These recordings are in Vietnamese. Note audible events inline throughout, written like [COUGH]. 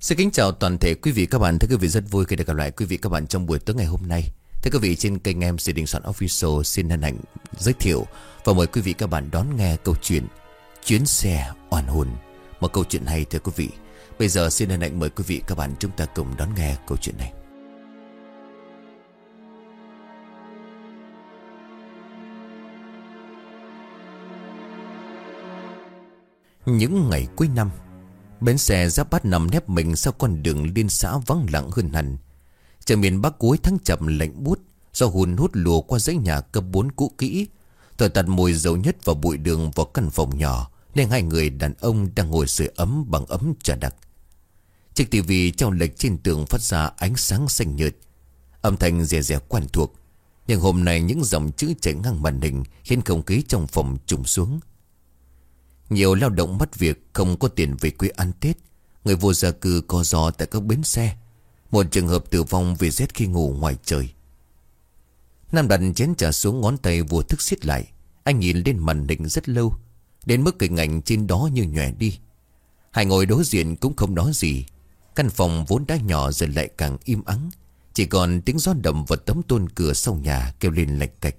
Xin kính chào toàn thể quý vị, các bạn. Thưa quý vị, rất vui khi được gặp lại quý vị, các bạn trong buổi tối ngày hôm nay. Thưa quý vị, trên kênh em Sĩ Đình Soạn Official xin hân hạnh giới thiệu và mời quý vị, các bạn đón nghe câu chuyện Chuyến xe oan hồn. Một câu chuyện hay, thưa quý vị. Bây giờ xin hân hạnh mời quý vị, các bạn chúng ta cùng đón nghe câu chuyện này. Những ngày cuối năm Bến xe giáp bát nằm nép mình sau con đường liên xã vắng lặng hơn hẳn. Trời miền Bắc cuối tháng chậm lạnh bút do hùn hút lùa qua dãy nhà cấp 4 cũ kỹ. thời tạt mùi dầu nhất vào bụi đường vào căn phòng nhỏ, nên hai người đàn ông đang ngồi sưởi ấm bằng ấm trà đặc. Chiếc tivi treo lệch trên tường phát ra ánh sáng xanh nhợt. Âm thanh rè rè quen thuộc. Nhưng hôm nay những dòng chữ chạy ngang màn hình khiến không khí trong phòng trùng xuống. Nhiều lao động mất việc, không có tiền về quê ăn Tết. Người vô gia cư co giò tại các bến xe. Một trường hợp tử vong vì rét khi ngủ ngoài trời. Nam đặt chén trà xuống ngón tay vô thức xiết lại. Anh nhìn lên màn hình rất lâu, Đến mức hình ảnh trên đó như nhòe đi. Hai ngồi đối diện cũng không nói gì. Căn phòng vốn đã nhỏ dần lại càng im ắng. Chỉ còn tiếng gió đậm vào tấm tôn cửa sau nhà kêu lên lạch cạch.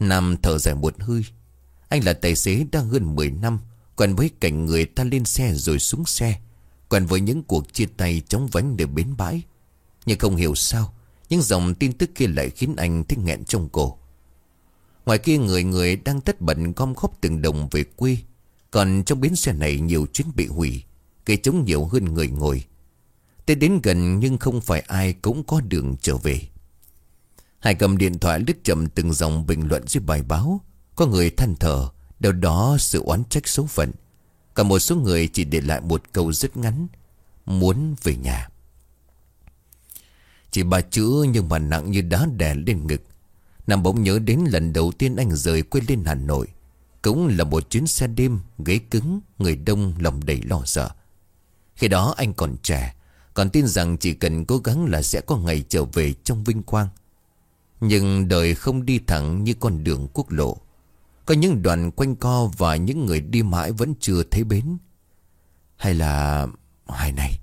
Nam thở dài một hơi anh là tài xế đã hơn 10 năm, Quen với cảnh người ta lên xe rồi xuống xe, Quen với những cuộc chia tay chóng vánh để bến bãi. Nhưng không hiểu sao, Những dòng tin tức kia lại khiến anh thích nghẹn trong cổ. Ngoài kia người người đang tất bận gom góp từng đồng về quê, Còn trong bến xe này nhiều chuyến bị hủy Cây trống nhiều hơn người ngồi. Tới đến gần nhưng không phải ai cũng có đường trở về. Hải cầm điện thoại lướt chậm từng dòng bình luận dưới bài báo có người than thở, Đâu đó sự oán trách số phận. Cả một số người chỉ để lại một câu rất ngắn, Muốn về nhà. Chỉ ba chữ nhưng mà nặng như đá đè lên ngực. Nam bỗng nhớ đến lần đầu tiên anh rời quê lên Hà Nội. Cũng là một chuyến xe đêm Ghế cứng, Người đông lòng đầy lo sợ. Khi đó anh còn trẻ, Còn tin rằng chỉ cần cố gắng là sẽ có ngày trở về trong vinh quang. Nhưng đời không đi thẳng như con đường quốc lộ có những đoàn quanh co và những người đi mãi vẫn chưa thấy bến. Hay là... Hay này.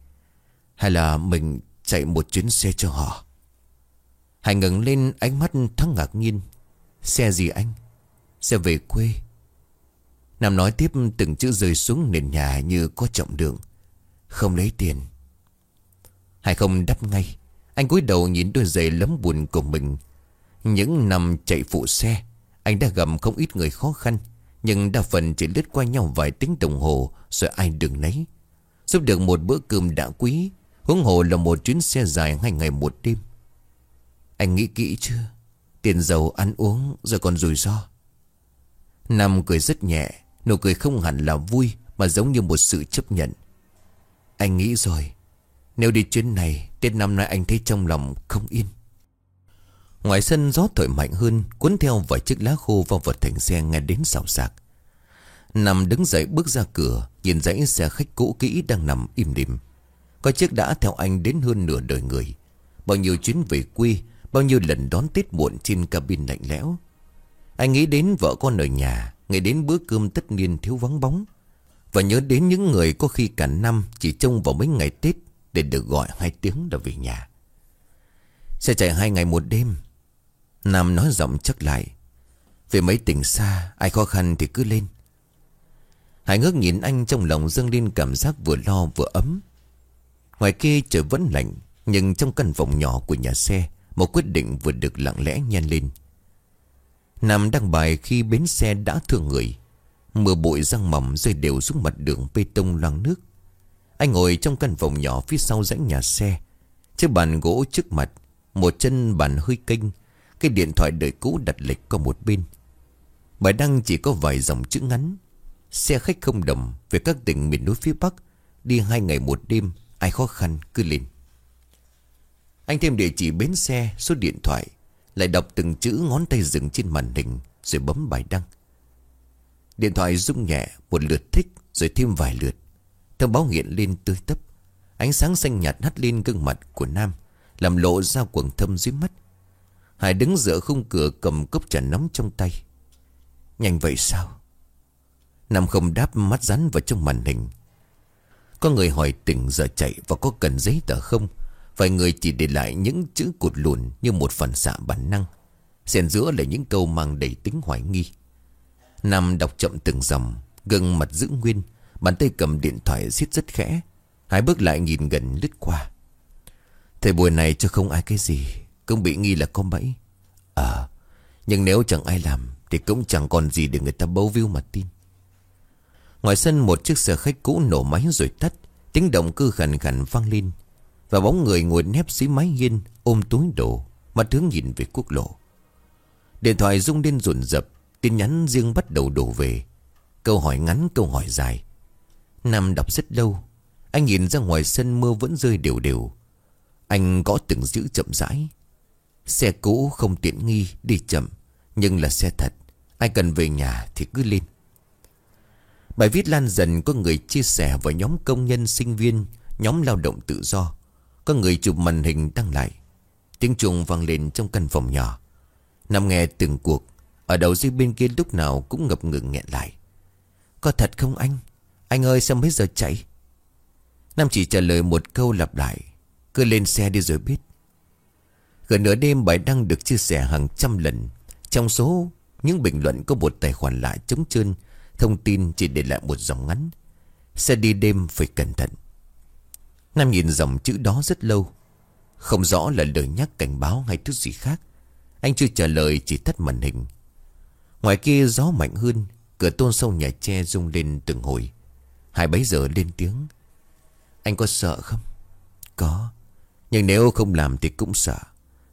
Hay là mình chạy một chuyến xe cho họ. Hải ngẩng lên ánh mắt thắng ngạc nhiên. Xe gì anh? Xe về quê. Nam nói tiếp từng chữ rơi xuống nền nhà như có trọng lượng. Không lấy tiền. Hải không đắp ngay. Anh cúi đầu nhìn đôi giày lấm buồn của mình. Những năm chạy phụ xe. Anh đã gặp không ít người khó khăn, Nhưng đa phần chỉ lướt qua nhau vài tiếng đồng hồ Rồi ai đừng nấy. Giúp được một bữa cơm đã quý, Huống hồ là một chuyến xe dài hai ngày một đêm. Anh nghĩ kỹ chưa? Tiền dầu ăn uống Rồi còn rủi ro. Nam cười rất nhẹ, Nụ cười không hẳn là vui Mà giống như một sự chấp nhận. Anh nghĩ rồi, Nếu đi chuyến này, Tết năm nay anh thấy trong lòng không yên. Ngoài sân gió thổi mạnh hơn, Cuốn theo vài chiếc lá khô vào vật thành xe nghe đến xào xạc. Nằm đứng dậy bước ra cửa, Nhìn dãy xe khách cũ kỹ đang nằm im lìm. Có chiếc đã theo anh đến hơn nửa đời người. Bao nhiêu chuyến về quê, Bao nhiêu lần đón Tết muộn trên cabin lạnh lẽo. Anh nghĩ đến vợ con ở nhà, Nghĩ đến bữa cơm tất niên thiếu vắng bóng. Và nhớ đến những người có khi cả năm Chỉ trông vào mấy ngày Tết Để được gọi hai tiếng là về nhà. Xe chạy hai ngày một đêm Nam nói giọng chắc lại. Về mấy tỉnh xa, Ai khó khăn thì cứ lên. Hải ngước nhìn anh trong lòng dâng lên cảm giác vừa lo vừa ấm. Ngoài kia trời vẫn lạnh, Nhưng trong căn phòng nhỏ của nhà xe, Một quyết định vừa được lặng lẽ nhen lên. Nam đăng bài khi bến xe đã thương người. Mưa bụi răng mỏng rơi đều xuống mặt đường bê tông loang nước. Anh ngồi trong căn phòng nhỏ phía sau rãnh nhà xe. Chiếc bàn gỗ trước mặt, Một chân bàn hơi kênh cái điện thoại đời cũ đặt lịch qua một bên. Bài đăng chỉ có vài dòng chữ ngắn. Xe khách không đồng, Về các tỉnh miền núi phía Bắc, Đi hai ngày một đêm, Ai khó khăn cứ lên. Anh thêm địa chỉ bến xe, Số điện thoại, Lại đọc từng chữ ngón tay dừng trên màn hình, Rồi bấm bài đăng. Điện thoại rung nhẹ, Một lượt thích, Rồi thêm vài lượt. Thông báo hiện lên tươi tấp. Ánh sáng xanh nhạt hắt lên gương mặt của Nam, Làm lộ ra quầng thâm dưới mắt. Hải đứng giữa khung cửa cầm cốc trà nóng trong tay. Nhanh vậy sao? Nam không đáp mắt rắn vào trong màn hình. Có người hỏi tỉnh giờ chạy Và có cần giấy tờ không Vài người chỉ để lại những chữ cụt lùn Như một phần xạ bản năng Xen giữa là những câu mang đầy tính hoài nghi Nam đọc chậm từng dòng Gương mặt giữ nguyên, Bàn tay cầm điện thoại xiết rất khẽ Hải bước lại nhìn gần lướt qua Thời buổi này cho không ai cái gì cũng bị nghi là con bẫy. Ờ Nhưng nếu chẳng ai làm, Thì cũng chẳng còn gì để người ta bấu víu mà tin. Ngoài sân, một chiếc xe khách cũ nổ máy rồi tắt. Tiếng động cơ khẩn khẩn vang lên. Và bóng người ngồi nép dưới mái hiên, Ôm túi đồ. Mặt hướng nhìn về quốc lộ. Điện thoại rung lên rồn rập. Tin nhắn riêng bắt đầu đổ về. Câu hỏi ngắn, câu hỏi dài. Nam đọc rất lâu. Anh nhìn ra ngoài sân mưa vẫn rơi đều đều. Anh gõ từng chữ chậm rãi. Xe cũ không tiện nghi, Đi chậm, Nhưng là xe thật. Ai cần về nhà thì cứ lên. Bài viết lan dần có người chia sẻ vào nhóm công nhân sinh viên, Nhóm lao động tự do. Có người chụp màn hình đăng lại. Tiếng chuông vang lên trong căn phòng nhỏ. Nằm nghe từng cuộc. Ở đầu dây bên kia lúc nào cũng ngập ngừng nghẹn lại. Có thật không anh? Anh ơi, sao mấy giờ chạy? Nam chỉ trả lời một câu lặp lại. Cứ lên xe đi rồi biết. Gần nửa đêm bài đăng được chia sẻ hàng trăm lần. Trong số những bình luận có một tài khoản lạ trống trơn, Thông tin chỉ để lại một dòng ngắn. Xe đi đêm phải cẩn thận. Nam nhìn dòng chữ đó rất lâu. Không rõ là lời nhắc, cảnh báo hay thứ gì khác. Anh chưa trả lời, chỉ tắt màn hình. Ngoài kia gió mạnh hơn, Cửa tôn sâu nhà tre rung lên từng hồi. Hai bấy giờ lên tiếng. Anh có sợ không? Có. Nhưng nếu không làm thì cũng sợ.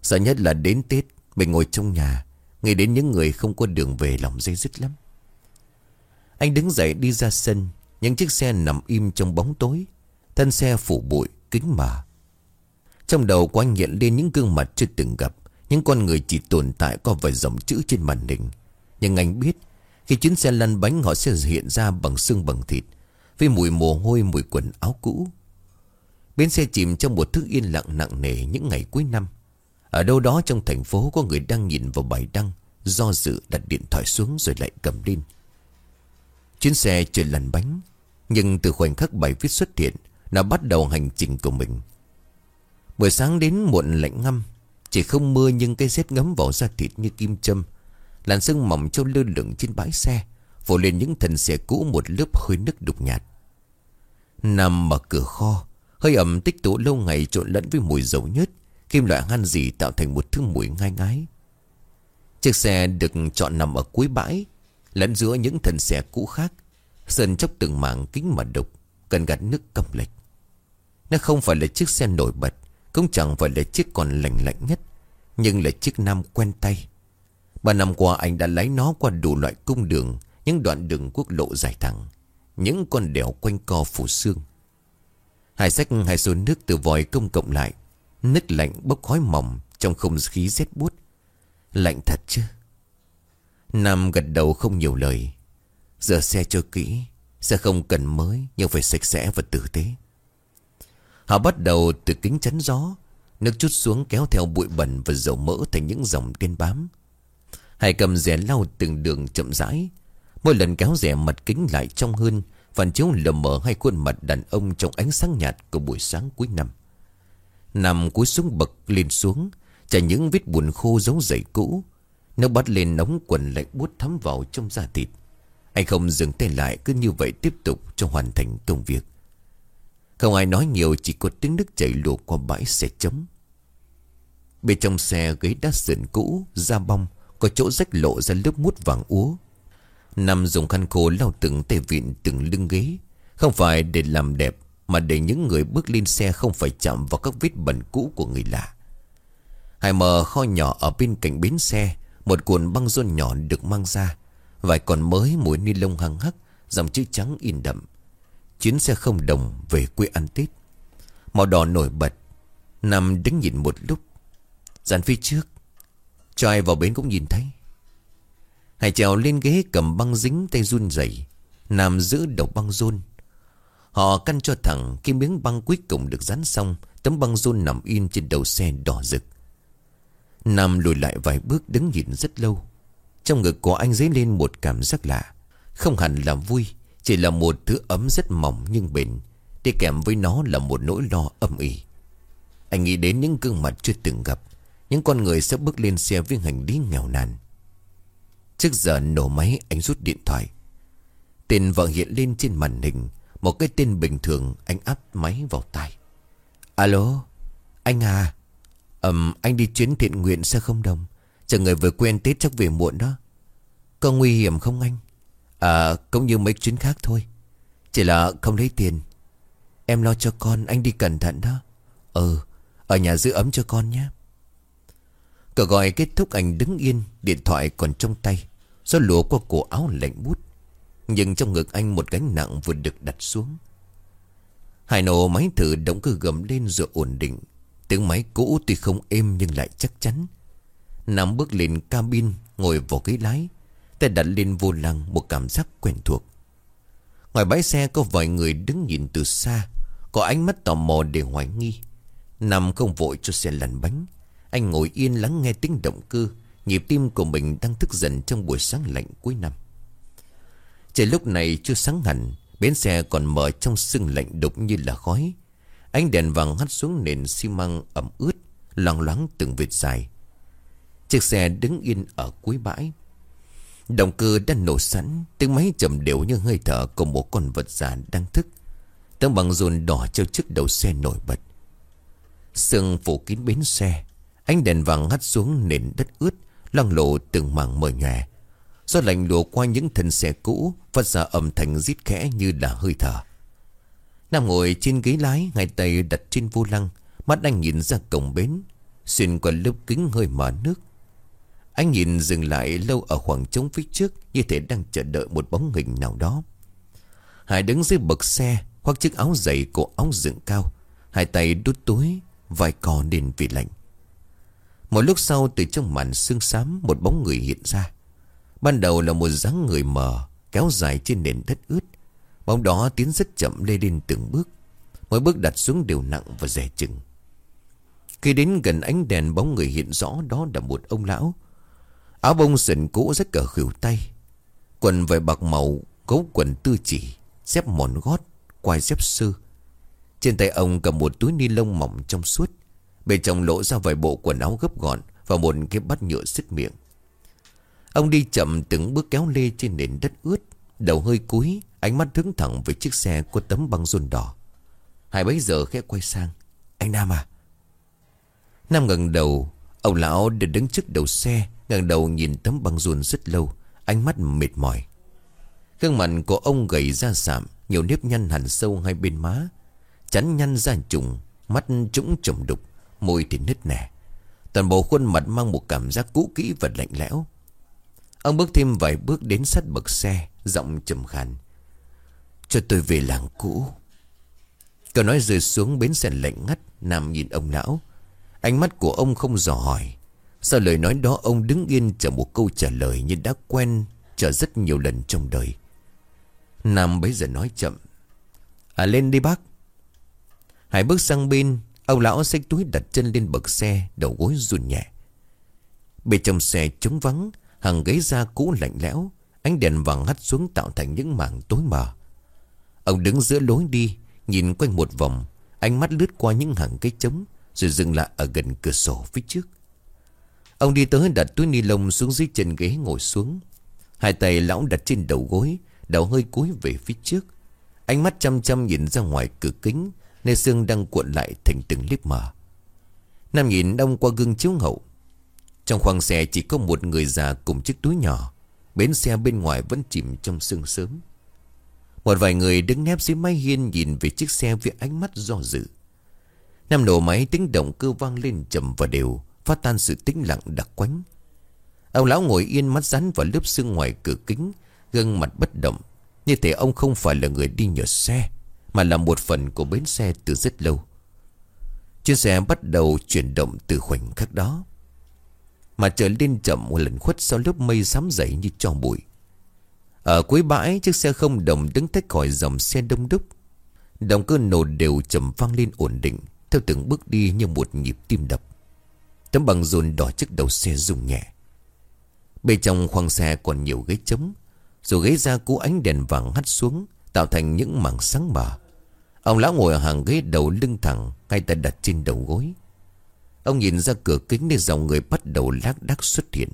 Sợ nhất là đến Tết, Mình ngồi trong nhà, nghe đến những người không có đường về lòng dây dứt lắm. Anh đứng dậy đi ra sân, Những chiếc xe nằm im trong bóng tối, Thân xe phủ bụi, kính mờ. Trong đầu của anh hiện lên những gương mặt chưa từng gặp, Những con người chỉ tồn tại qua vài dòng chữ trên màn hình. Nhưng anh biết, Khi chuyến xe lăn bánh họ sẽ hiện ra bằng xương bằng thịt, Với mùi mồ hôi, mùi quần áo cũ. Bến xe chìm trong một thức yên lặng nặng nề những ngày cuối năm ở đâu đó trong thành phố có người đang nhìn vào bài đăng, Do dự đặt điện thoại xuống rồi lại cầm lên. Chuyến xe chưa lăn bánh, Nhưng từ khoảnh khắc bài viết xuất hiện, Nó bắt đầu hành trình của mình. Buổi sáng đến muộn lạnh ngâm, Chỉ không mưa nhưng cái rét ngấm vào da thịt như kim châm, Làn sương mỏng trâu lơ lửng trên bãi xe, Phủ lên những thần xe cũ một lớp hơi nước đục nhạt. Nằm mở cửa kho, Hơi ẩm tích tụ lâu ngày trộn lẫn với mùi dầu nhớt Kim loại han gì tạo thành một thứ mùi ngai ngái. Chiếc xe được chọn nằm ở cuối bãi, Lẫn giữa những thân xe cũ khác, Sơn chốc từng mảng kính mà đục Cần gạt nước cầm lệch. Nó không phải là chiếc xe nổi bật, Cũng chẳng phải là chiếc còn lành lạnh nhất, Nhưng là chiếc nam quen tay. Ba năm qua anh đã lái nó qua đủ loại cung đường, Những đoạn đường quốc lộ dài thẳng, Những con đèo quanh co phủ xương. Hai sách hai số nước từ vòi công cộng lại Nứt lạnh bốc khói mỏng Trong không khí rét buốt. Lạnh thật chứ? Nam gật đầu không nhiều lời. Rửa xe cho kỹ, Xe không cần mới Nhưng phải sạch sẽ và tử tế. Họ bắt đầu từ kính chắn gió, Nước chút xuống kéo theo bụi bẩn Và dầu mỡ thành những dòng đen bám. Hai cầm rẻ lau từng đường chậm rãi, Mỗi lần kéo rẻ mặt kính lại trong hơn, Phản chiếu lờ mờ hai khuôn mặt đàn ông Trong ánh sáng nhạt của buổi sáng cuối năm. Nằm cúi xuống bậc lên xuống, Chả những vết buồn khô giống dậy cũ. Nó bắt lên nóng quần lạnh bút thấm vào trong da thịt. Anh không dừng tay lại, Cứ như vậy tiếp tục cho hoàn thành công việc. Không ai nói nhiều, Chỉ có tiếng nước chảy lùa qua bãi xe chấm Bên trong xe ghế đá sườn cũ, Da bong, Có chỗ rách lộ ra lớp mút vàng úa. Nằm dùng khăn khô lau từng tay vịn từng lưng ghế, Không phải để làm đẹp mà để những người bước lên xe không phải chạm vào các vết bẩn cũ của người lạ. Hải mở kho nhỏ ở bên cạnh bến xe, Một cuộn băng rôn nhỏ được mang ra, Vài còn mới mùi ni lông hăng hắc, Dòng chữ trắng in đậm. Chuyến xe không đồng về quê ăn Tết. Màu đỏ nổi bật, Nằm đứng nhìn một lúc. Dàn phía trước, Cho ai vào bến cũng nhìn thấy. Hải trèo lên ghế cầm băng dính tay run rẩy Nam giữ đầu băng rôn. Họ căn cho thẳng Khi miếng băng cuối cùng được dán xong, Tấm băng rôn nằm in trên đầu xe đỏ rực. Nam lùi lại vài bước đứng nhìn rất lâu. Trong ngực của anh dấy lên một cảm giác lạ. Không hẳn là vui, Chỉ là một thứ ấm rất mỏng nhưng bền Đi kèm với nó là một nỗi lo âm ỉ. Anh nghĩ đến những gương mặt chưa từng gặp, Những con người sẽ bước lên xe với hành lý nghèo nàn. Trước giờ nổ máy, anh rút điện thoại. Tên vợ hiện lên trên màn hình một cái tên bình thường anh áp máy vào tai. Alo, Anh à. Ừm, anh đi chuyến thiện nguyện sẽ không đồng. Chờ người vừa quen Tết chắc về muộn đó. Có nguy hiểm không anh? À cũng như mấy chuyến khác thôi. Chỉ là không lấy tiền. Em lo cho con, anh đi cẩn thận đó. Ừ Ở nhà giữ ấm cho con nhé. Cờ gọi kết thúc anh đứng yên, Điện thoại còn trong tay. Gió lùa qua cổ áo lạnh bút nhưng trong ngực anh một gánh nặng vừa được đặt xuống. Hải nổ máy thử động cơ gầm lên rồi ổn định. Tiếng máy cũ tuy không êm nhưng lại chắc chắn. Nam bước lên cabin, Ngồi vào ghế lái. Tay đặt lên vô lăng, một cảm giác quen thuộc. Ngoài bãi xe có vài người đứng nhìn từ xa. Có ánh mắt tò mò để hoài nghi. Nam không vội cho xe lăn bánh. Anh ngồi yên lắng nghe tiếng động cơ. Nhịp tim của mình đang thức dần trong buổi sáng lạnh cuối năm. Trời lúc này chưa sáng hẳn, Bến xe còn mở trong sương lạnh đục như là khói. Ánh đèn vàng hắt xuống nền xi măng ẩm ướt, Loang loáng từng vệt dài. Chiếc xe đứng yên ở cuối bãi. Động cơ đã nổ sẵn, Tiếng máy chậm đều như hơi thở Của một con vật già đang thức. Tấm bằng dồn đỏ treo trước đầu xe nổi bật. Sương phủ kín bến xe, Ánh đèn vàng hắt xuống nền đất ướt, Loang lộ từng mảng mờ nhòe. Gió lạnh lùa qua những thân xe cũ, Phát ra âm thanh rít khẽ như là hơi thở. Nam ngồi trên ghế lái ngay tay đặt trên vô lăng, Mắt anh nhìn ra cổng bến, Xuyên qua lớp kính hơi mở nước. Anh nhìn dừng lại lâu ở khoảng trống phía trước, Như thể đang chờ đợi một bóng hình nào đó. Hải đứng dưới bậc xe, Khoác chiếc áo dày cổ áo dựng cao, Hai tay đút túi, Vai cò nên vì lạnh. Một lúc sau, từ trong màn sương xám, Một bóng người hiện ra. Ban đầu là một dáng người mờ, Kéo dài trên nền đất ướt. Bóng đó tiến rất chậm lê lên từng bước. Mỗi bước đặt xuống đều nặng và rẻ chừng. Khi đến gần ánh đèn, bóng người hiện rõ đó là một ông lão. Áo bông sần cũ rất cờ khỉu tay. Quần vải bạc màu, gấu quần tư chỉ, Xếp mòn gót, Quai xếp sư Trên tay ông cầm một túi ni lông mỏng trong suốt. Bên trong lỗ ra vài bộ quần áo gấp gọn Và một cái bát nhựa xích miệng. Ông đi chậm từng bước kéo lê trên nền đất ướt. Đầu hơi cúi, Ánh mắt hướng thẳng về chiếc xe có tấm băng rôn đỏ. Hai bấy giờ khẽ quay sang. Anh Nam à? Nam ngẩng đầu, Ông lão đã đứng trước đầu xe, ngẩng đầu nhìn tấm băng rôn rất lâu, Ánh mắt mệt mỏi. Gương mặt của ông gầy ra sạm, Nhiều nếp nhăn hẳn sâu hai bên má. Chắn nhăn ra trùng, Mắt trũng trầm đục, Môi thì nứt nẻ. Toàn bộ khuôn mặt mang một cảm giác cũ kỹ và lạnh lẽo. Ông bước thêm vài bước đến sát bậc xe, Giọng trầm khàn Cho tôi về làng cũ. Cậu nói rơi xuống bến xe lạnh ngắt, Nam nhìn ông lão. Ánh mắt của ông không dò hỏi. Sau lời nói đó, ông đứng yên chờ một câu trả lời Như đã quen chờ rất nhiều lần trong đời. Nam bấy giờ nói chậm. À lên đi bác. Hải bước sang bên, Ông lão xách túi đặt chân lên bậc xe, Đầu gối run nhẹ. Bên trong xe trống vắng Hàng ghế da cũ lạnh lẽo, Ánh đèn vàng hắt xuống tạo thành những mảng tối mờ. Ông đứng giữa lối đi, Nhìn quanh một vòng, Ánh mắt lướt qua những hàng cây trống, Rồi dừng lại ở gần cửa sổ phía trước. Ông đi tới đặt túi ni lông xuống dưới chân ghế ngồi xuống. Hai tay lão đặt trên đầu gối Đầu hơi cúi về phía trước. Ánh mắt chăm chăm nhìn ra ngoài cửa kính, Nơi xương đang cuộn lại thành từng liếp mờ. Nam nhìn đông qua gương chiếu hậu trong khoang xe chỉ có một người già cùng chiếc túi nhỏ. Bến xe bên ngoài vẫn chìm trong sương sớm. Một vài người đứng nép dưới mái hiên Nhìn về chiếc xe với ánh mắt do dự. Năm nổ máy tiếng động cơ vang lên chậm và đều, Phát tan sự tĩnh lặng đặc quánh. Ông lão ngồi yên mắt rắn vào lớp xương ngoài cửa kính, Gương mặt bất động. Như thể ông không phải là người đi nhờ xe, Mà là một phần của bến xe từ rất lâu. Chiếc xe bắt đầu chuyển động từ khoảnh khắc đó mà trở lên chậm một lần khuất sau lớp mây xám dậy như cho bụi. Ở cuối bãi, chiếc xe không đồng đứng tách khỏi dòng xe đông đúc. Động cơ nổ đều chậm vang lên ổn định, Theo từng bước đi như một nhịp tim đập. Tấm bằng dồn đỏ chiếc đầu xe rung nhẹ. Bên trong khoang xe còn nhiều ghế trống Rồi ghế ra cú ánh đèn vàng hắt xuống, Tạo thành những mảng sáng mờ. Ông lão ngồi ở hàng ghế đầu lưng thẳng, Ngay tay đặt trên đầu gối. Ông nhìn ra cửa kính để dòng người bắt đầu lác đác xuất hiện.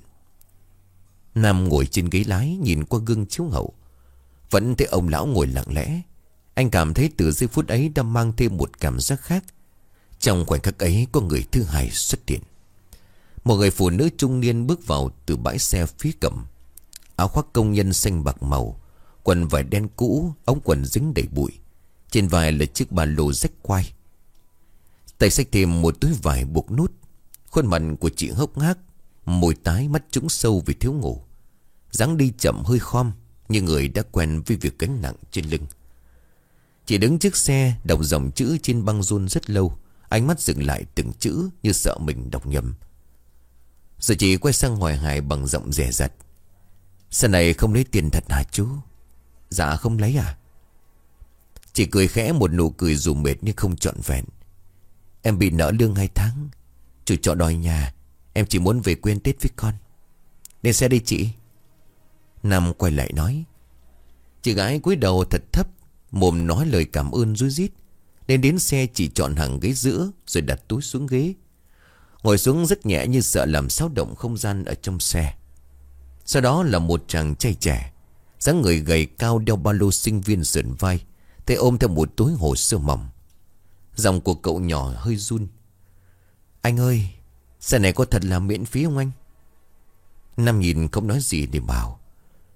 Nam ngồi trên ghế lái, nhìn qua gương chiếu hậu. Vẫn thấy ông lão ngồi lặng lẽ. Anh cảm thấy từ giây phút ấy đã mang thêm một cảm giác khác. Trong khoảnh khắc ấy, có người thứ hai xuất hiện. Một người phụ nữ trung niên bước vào từ bãi xe phía cầm Áo khoác công nhân xanh bạc màu, Quần vải đen cũ, Ống quần dính đầy bụi. Trên vai là chiếc ba lô rách quai. Tay xách thêm một túi vải buộc nút. Khuôn mặt của chị hốc hác Môi tái mắt trũng sâu vì thiếu ngủ. dáng đi chậm hơi khom Như người đã quen với việc gánh nặng trên lưng. Chị đứng trước xe, Đọc dòng chữ trên băng rôn rất lâu. Ánh mắt dừng lại từng chữ Như sợ mình đọc nhầm. Rồi chị quay sang hỏi hải bằng giọng rẻ rặt Sao này không lấy tiền thật hả chú? Dạ không lấy à. Chị cười khẽ một nụ cười dù mệt nhưng không trọn vẹn. Em bị nợ lương hai tháng. Chủ trọ đòi nhà. Em chỉ muốn về quên Tết với con. Nên xe đi chị. Nam quay lại nói. Chị gái cúi đầu thật thấp, Mồm nói lời cảm ơn rối rít. Nên đến xe chỉ chọn hàng ghế giữa, Rồi đặt túi xuống ghế. Ngồi xuống rất nhẹ như sợ làm xáo động không gian ở trong xe. Sau đó là một chàng trai trẻ, dáng người gầy cao đeo ba lô sinh viên sườn vai, Tay ôm theo một túi hồ sơ mỏng. Giọng của cậu nhỏ hơi run. Anh ơi, Xe này có thật là miễn phí không anh? Nam nhìn không nói gì để bảo.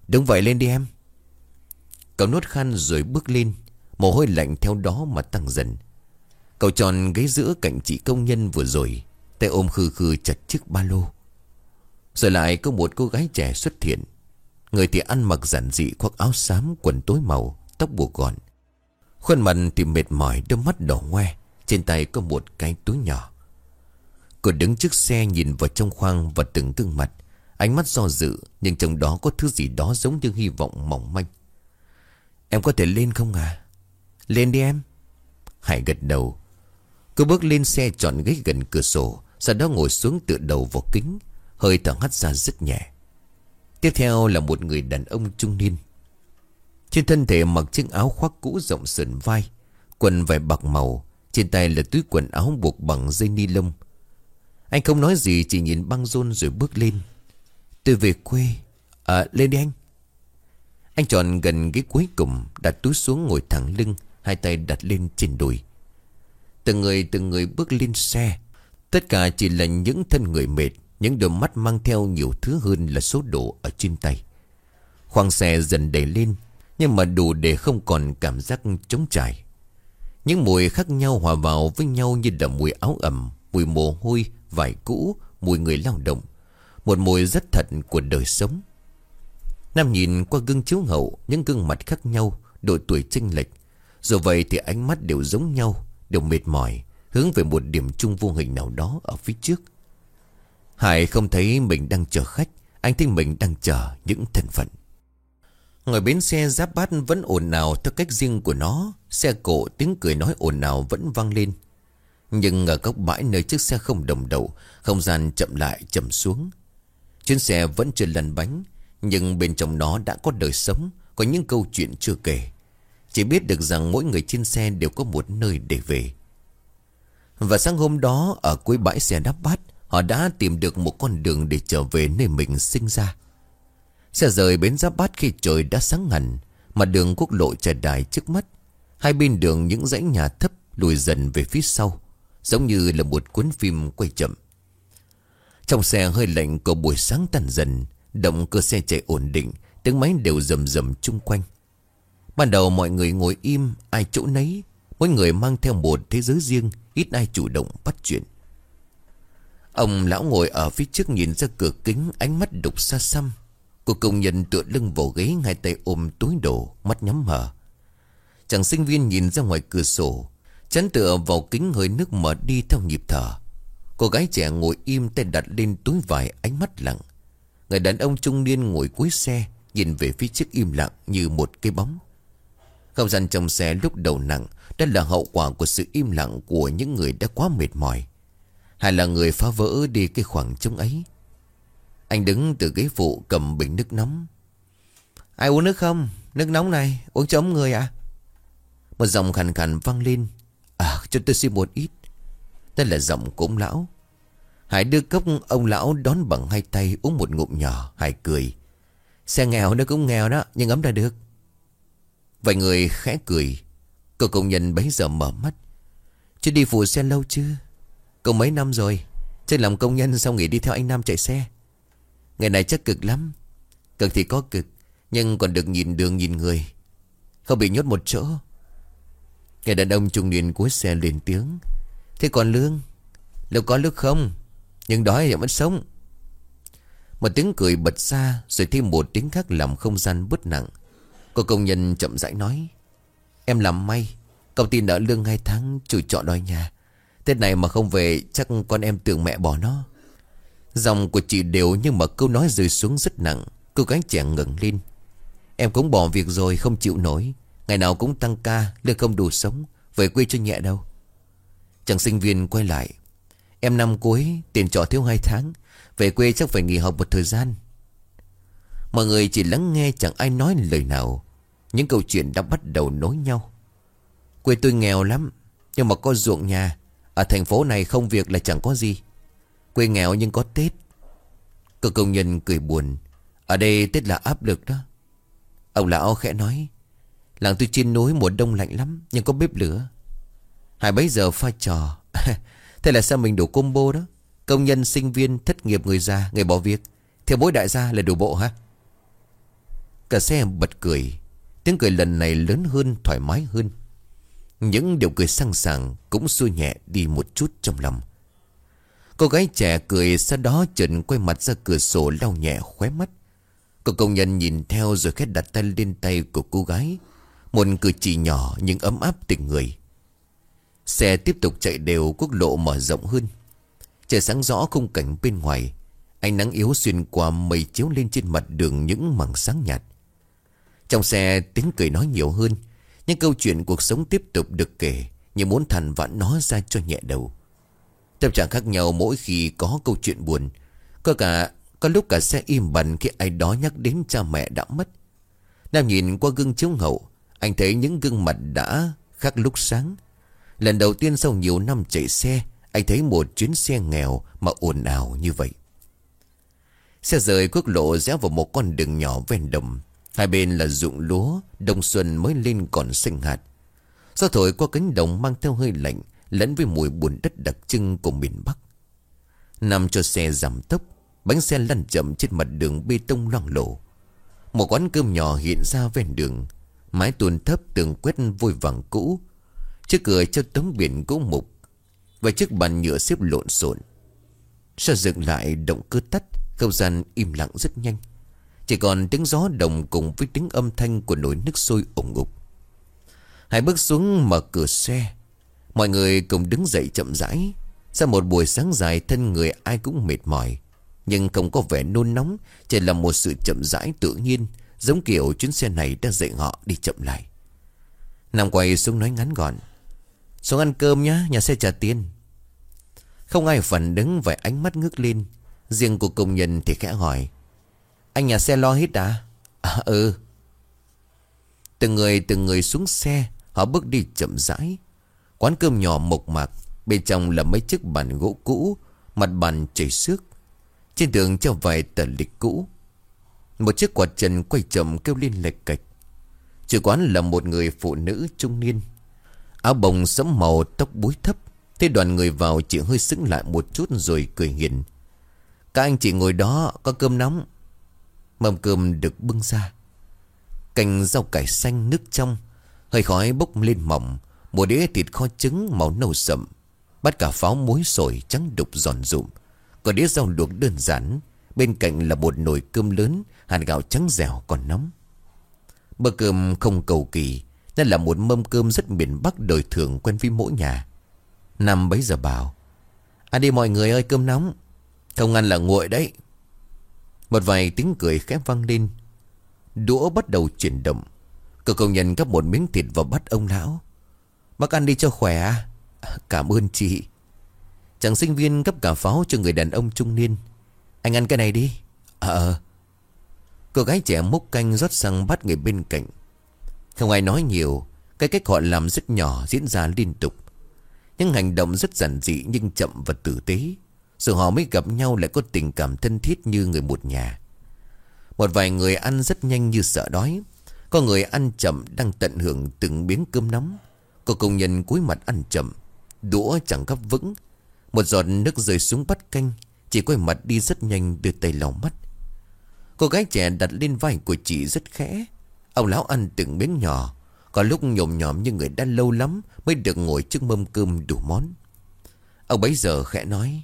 Đứng vậy lên đi em. Cậu nuốt khăn rồi bước lên. Mồ hôi lạnh theo đó mà tăng dần. Cậu tròn ghế giữa cạnh chị công nhân vừa rồi, Tay ôm khư khư chặt chiếc ba lô. Rồi lại có một cô gái trẻ xuất hiện. Người thì ăn mặc giản dị, khoác áo xám, quần tối màu, Tóc buộc gọn. Khuôn mặt thì mệt mỏi, đôi mắt đỏ ngoe Trên tay có một cái túi nhỏ. Cô đứng trước xe nhìn vào trong khoang và từng gương mặt. Ánh mắt do dự, Nhưng trong đó có thứ gì đó giống như hy vọng mỏng manh. Em có thể lên không à Lên đi em. Hải gật đầu. Cô bước lên xe chọn ghế gần cửa sổ, Sau đó ngồi xuống tựa đầu vào kính. Hơi thở hắt ra rất nhẹ. Tiếp theo là một người đàn ông trung niên. Trên thân thể mặc chiếc áo khoác cũ rộng sườn vai, Quần vải bạc màu, Trên tay là túi quần áo buộc bằng dây ni lông. Anh không nói gì, chỉ nhìn băng rôn rồi bước lên. Tôi về quê. À lên đi anh. Anh chọn gần ghế cuối cùng, Đặt túi xuống ngồi thẳng lưng, Hai tay đặt lên trên đùi. Từng người từng người bước lên xe. Tất cả chỉ là những thân người mệt, Những đôi mắt mang theo nhiều thứ hơn là số đồ ở trên tay. Khoang xe dần đầy lên nhưng mà đủ để không còn cảm giác trống trải. Những mùi khác nhau hòa vào với nhau như là mùi áo ẩm Mùi mồ hôi, vải cũ, mùi người lao động. Một mùi rất thật của đời sống. Nam nhìn qua gương chiếu hậu Những gương mặt khác nhau Độ tuổi chênh lệch. Dù vậy thì ánh mắt đều giống nhau Đều mệt mỏi Hướng về một điểm chung vô hình nào đó ở phía trước. Hải không thấy mình đang chờ khách Anh thấy mình đang chờ những thân phận. Ngồi bến xe giáp bát vẫn ồn ào theo cách riêng của nó. Xe cộ tiếng cười nói ồn ào vẫn vang lên. Nhưng ở góc bãi nơi chiếc xe không đồng đầu, Không gian chậm lại, chậm xuống. Chuyến xe vẫn chưa lăn bánh, Nhưng bên trong nó đã có đời sống, Có những câu chuyện chưa kể. Chỉ biết được rằng mỗi người trên xe đều có một nơi để về. Và sáng hôm đó, Ở cuối bãi xe đắp bát, Họ đã tìm được một con đường để trở về nơi mình sinh ra. Xe rời bến giáp bát khi trời đã sáng hẳn Mà đường quốc lộ trải đài trước mắt. Hai bên đường những dãy nhà thấp lùi dần về phía sau, Giống như là một cuốn phim quay chậm. Trong xe hơi lạnh của buổi sáng tàn dần, Động cơ xe chạy ổn định, Tiếng máy đều rầm rầm chung quanh. Ban đầu mọi người ngồi im, Ai chỗ nấy, Mỗi người mang theo một thế giới riêng, Ít ai chủ động bắt chuyện. Ông lão ngồi ở phía trước nhìn ra cửa kính, Ánh mắt đục xa xăm. Cô công nhân tựa lưng vào ghế Hai tay ôm túi đồ, Mắt nhắm mở Chàng sinh viên nhìn ra ngoài cửa sổ, Chắn tựa vào kính hơi nước mở đi theo nhịp thở. Cô gái trẻ ngồi im tay đặt lên túi vải, ánh mắt lặng. Người đàn ông trung niên ngồi cuối xe, Nhìn về phía trước im lặng như một cái bóng. Không gian trong xe lúc đầu nặng, Đó là hậu quả của sự im lặng của những người đã quá mệt mỏi. Hay là người phá vỡ đi cái khoảng trống ấy. Anh đứng từ ghế phụ cầm bình nước nóng. Ai uống nước không? Nước nóng này, uống cho ấm người ạ. Một giọng khàn khàn vang lên. À cho tôi xin một ít. Đây là giọng của ông lão. Hải đưa cốc ông lão đón bằng hai tay uống một ngụm nhỏ Hải cười. Xe nghèo nó cũng nghèo đó, Nhưng ấm ra được. Vài người khẽ cười. Cậu công nhân bấy giờ mở mắt. Chứ đi phụ xe lâu chưa? Cậu mấy năm rồi? Chứ làm công nhân sau nghỉ đi theo anh Nam chạy xe. Ngày này chắc cực lắm. Cực thì có cực, Nhưng còn được nhìn đường nhìn người. Không bị nhốt một chỗ. Người đàn ông trung niên cuối xe liền tiếng. Thế còn lương? Liệu có lương không? Nhưng đói thì vẫn sống. Một tiếng cười bật ra, Rồi thêm một tiếng khác làm không gian bứt nặng. Cô công nhân chậm rãi nói, Em làm may Công ty nợ lương hai tháng, Chủ trọ đòi nhà. Tết này mà không về, Chắc con em tưởng mẹ bỏ nó. Dòng của chị đều nhưng mà câu nói rơi xuống rất nặng. Cô gái trẻ ngẩng lên. Em cũng bỏ việc rồi, không chịu nổi. Ngày nào cũng tăng ca, Lương không đủ sống. Về quê cho nhẹ đâu. Chàng sinh viên quay lại. Em năm cuối, tiền trọ thiếu hai tháng. Về quê chắc phải nghỉ học một thời gian. Mọi người chỉ lắng nghe chẳng ai nói lời nào. Những câu chuyện đã bắt đầu nối nhau. Quê tôi nghèo lắm, Nhưng mà có ruộng nhà. Ở thành phố này không việc là chẳng có gì. Quê nghèo nhưng có Tết. Cơ công nhân cười buồn. Ở đây Tết là áp lực đó. Ông lão khẽ nói Làng tôi trên núi mùa đông lạnh lắm Nhưng có bếp lửa. Hai bấy giờ pha trò. [LAUGHS] Thế là sao mình đủ combo đó? Công nhân, sinh viên, thất nghiệp người già, người bỏ việc. Theo bối đại gia là đủ bộ ha Cả xe bật cười. Tiếng cười lần này lớn hơn, thoải mái hơn. Những điều cười sang sàng Cũng xua nhẹ đi một chút trong lòng. Cô gái trẻ cười Sau đó trần quay mặt ra cửa sổ lau nhẹ khóe mắt. Cô công nhân nhìn theo rồi khét đặt tay lên tay của cô gái. Một cử chỉ nhỏ nhưng ấm áp tình người. Xe tiếp tục chạy đều quốc lộ mở rộng hơn. Trời sáng rõ khung cảnh bên ngoài. Ánh nắng yếu xuyên qua mây chiếu lên trên mặt đường những mảng sáng nhạt. Trong xe, tiếng cười nói nhiều hơn. Những câu chuyện cuộc sống tiếp tục được kể Như muốn thằn vãn nó ra cho nhẹ đầu. Tâm trạng khác nhau mỗi khi có câu chuyện buồn. Có cả, Có lúc cả xe im bặt khi ai đó nhắc đến cha mẹ đã mất. Nam nhìn qua gương chiếu hậu, Anh thấy những gương mặt đã khác lúc sáng. Lần đầu tiên sau nhiều năm chạy xe, Anh thấy một chuyến xe nghèo Mà ồn ào như vậy. Xe rời quốc lộ rẽ vào một con đường nhỏ ven đồng. Hai bên là ruộng lúa, Đông xuân mới lên còn xanh hạt. Gió thổi qua cánh đồng mang theo hơi lạnh Lẫn với mùi bùn đất đặc trưng của miền Bắc. Nằm cho xe giảm tốc, Bánh xe lăn chậm trên mặt đường bê tông loang lổ. Một quán cơm nhỏ hiện ra ven đường, Mái tuôn thấp tường quét vôi vàng cũ. Trước cửa cho tấm biển gỗ mục Và chiếc bàn nhựa xếp lộn xộn. Sao dựng lại động cơ tắt, Không gian im lặng rất nhanh. Chỉ còn tiếng gió đồng cùng với tiếng âm thanh Của nồi nước sôi ủng ục. Hải bước xuống mở cửa xe Mọi người cùng đứng dậy chậm rãi. Sau một buổi sáng dài, thân người ai cũng mệt mỏi. Nhưng không có vẻ nôn nóng, Chỉ là một sự chậm rãi tự nhiên, Giống kiểu chuyến xe này đang dạy họ đi chậm lại. Nam quay xuống nói ngắn gọn, Xuống ăn cơm nhá, Nhà xe trả tiền. Không ai phản đứng và ánh mắt ngước lên. Riêng của công nhân thì khẽ hỏi, Anh nhà xe lo hết à? À ừ. Từng người từng người xuống xe, Họ bước đi chậm rãi. Quán cơm nhỏ mộc mạc, Bên trong là mấy chiếc bàn gỗ cũ, Mặt bàn chảy xước. Trên tường treo vài tờ lịch cũ. Một chiếc quạt trần quay chậm kêu lên lệch cạch. Chủ quán là một người phụ nữ trung niên. Áo bồng sẫm màu, tóc búi thấp. Thế đoàn người vào chỉ hơi sững lại một chút rồi cười hiền. Các anh chị ngồi đó, có cơm nóng. Mâm cơm được bưng ra. Cành rau cải xanh nước trong. Hơi khói bốc lên mỏng một đĩa thịt kho trứng màu nâu sậm, Bắt cả pháo muối sồi trắng đục giòn rụm. Còn đĩa rau luộc đơn giản, Bên cạnh là một nồi cơm lớn, Hạt gạo trắng dẻo còn nóng. Bữa cơm không cầu kỳ Nên là một mâm cơm rất miền Bắc đời thường quen với mỗi nhà. Năm bấy giờ bảo, Ăn đi mọi người ơi, cơm nóng. Không ăn là nguội đấy. Một vài tiếng cười khép vang lên. Đũa bắt đầu chuyển động. Cậu công nhân gắp một miếng thịt vào bắt ông lão. Bác ăn đi cho khỏe. Cảm ơn chị. Chàng sinh viên gấp cả pháo cho người đàn ông trung niên. Anh ăn cái này đi. Ờ. Cô gái trẻ múc canh rót sang bắt người bên cạnh. Không ai nói nhiều, Cái cách họ làm rất nhỏ diễn ra liên tục. Những hành động rất giản dị nhưng chậm và tử tế. Rồi họ mới gặp nhau lại có tình cảm thân thiết như người một nhà. Một vài người ăn rất nhanh như sợ đói. Có người ăn chậm đang tận hưởng từng miếng cơm nóng cô công nhân cúi mặt ăn chậm, Đũa chẳng gấp vững. Một giọt nước rơi xuống bát canh chị quay mặt đi rất nhanh đưa tay lau mắt. Cô gái trẻ đặt lên vai của chị rất khẽ. Ông lão ăn từng miếng nhỏ, Có lúc nhồm nhòm như người đã lâu lắm Mới được ngồi trước mâm cơm đủ món. Ông bấy giờ khẽ nói,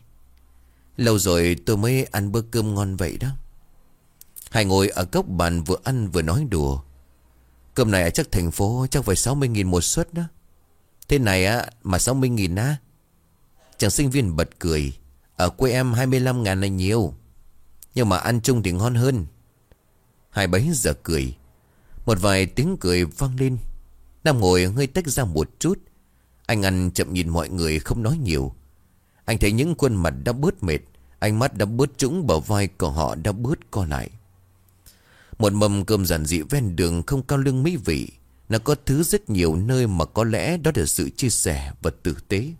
Lâu rồi tôi mới ăn bữa cơm ngon vậy đó. Hai ngồi ở góc bàn vừa ăn vừa nói đùa, Cơm này ở chắc thành phố chắc phải 60.000 một suất đó. Thế này á, mà 60.000 á Chàng sinh viên bật cười. Ở quê em 25 ngàn là nhiều, Nhưng mà ăn chung thì ngon hơn. Hai bấy giờ cười, Một vài tiếng cười vang lên. Nam ngồi hơi tách ra một chút. Anh ăn chậm nhìn mọi người không nói nhiều. Anh thấy những khuôn mặt đã bớt mệt, Ánh mắt đã bớt trũng bờ vai của họ đã bớt co lại. Một mâm cơm giản dị ven đường không cao lương mỹ vị. Nó có thứ rất nhiều nơi mà có lẽ đó là sự chia sẻ và tử tế.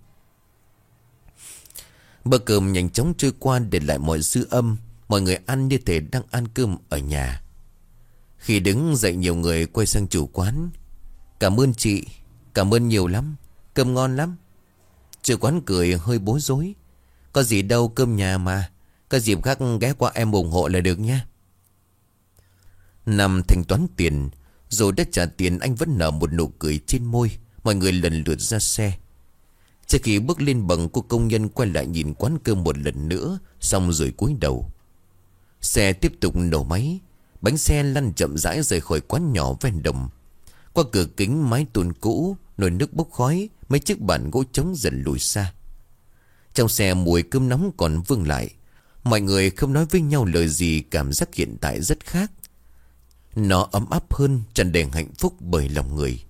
Bữa cơm nhanh chóng trôi qua để lại mọi dư âm, Mọi người ăn như thể đang ăn cơm ở nhà. Khi đứng dậy nhiều người quay sang chủ quán. Cảm ơn chị, Cảm ơn nhiều lắm, Cơm ngon lắm. Chủ quán cười hơi bối rối. Có gì đâu cơm nhà mà Có dịp khác ghé qua em ủng hộ là được nha. Nằm thanh toán tiền rồi đã trả tiền, anh vẫn nở một nụ cười trên môi. Mọi người lần lượt ra xe. Trước khi bước lên bằng cô công nhân quay lại nhìn quán cơm một lần nữa, Xong rồi cúi đầu. Xe tiếp tục nổ máy. Bánh xe lăn chậm rãi rời khỏi quán nhỏ ven đồng. Qua cửa kính mái tôn cũ, Nồi nước bốc khói, Mấy chiếc bàn gỗ trống dần lùi xa. Trong xe mùi cơm nóng còn vương lại. Mọi người không nói với nhau lời gì, Cảm giác hiện tại rất khác. Nó ấm áp hơn, tràn đầy hạnh phúc bởi lòng người.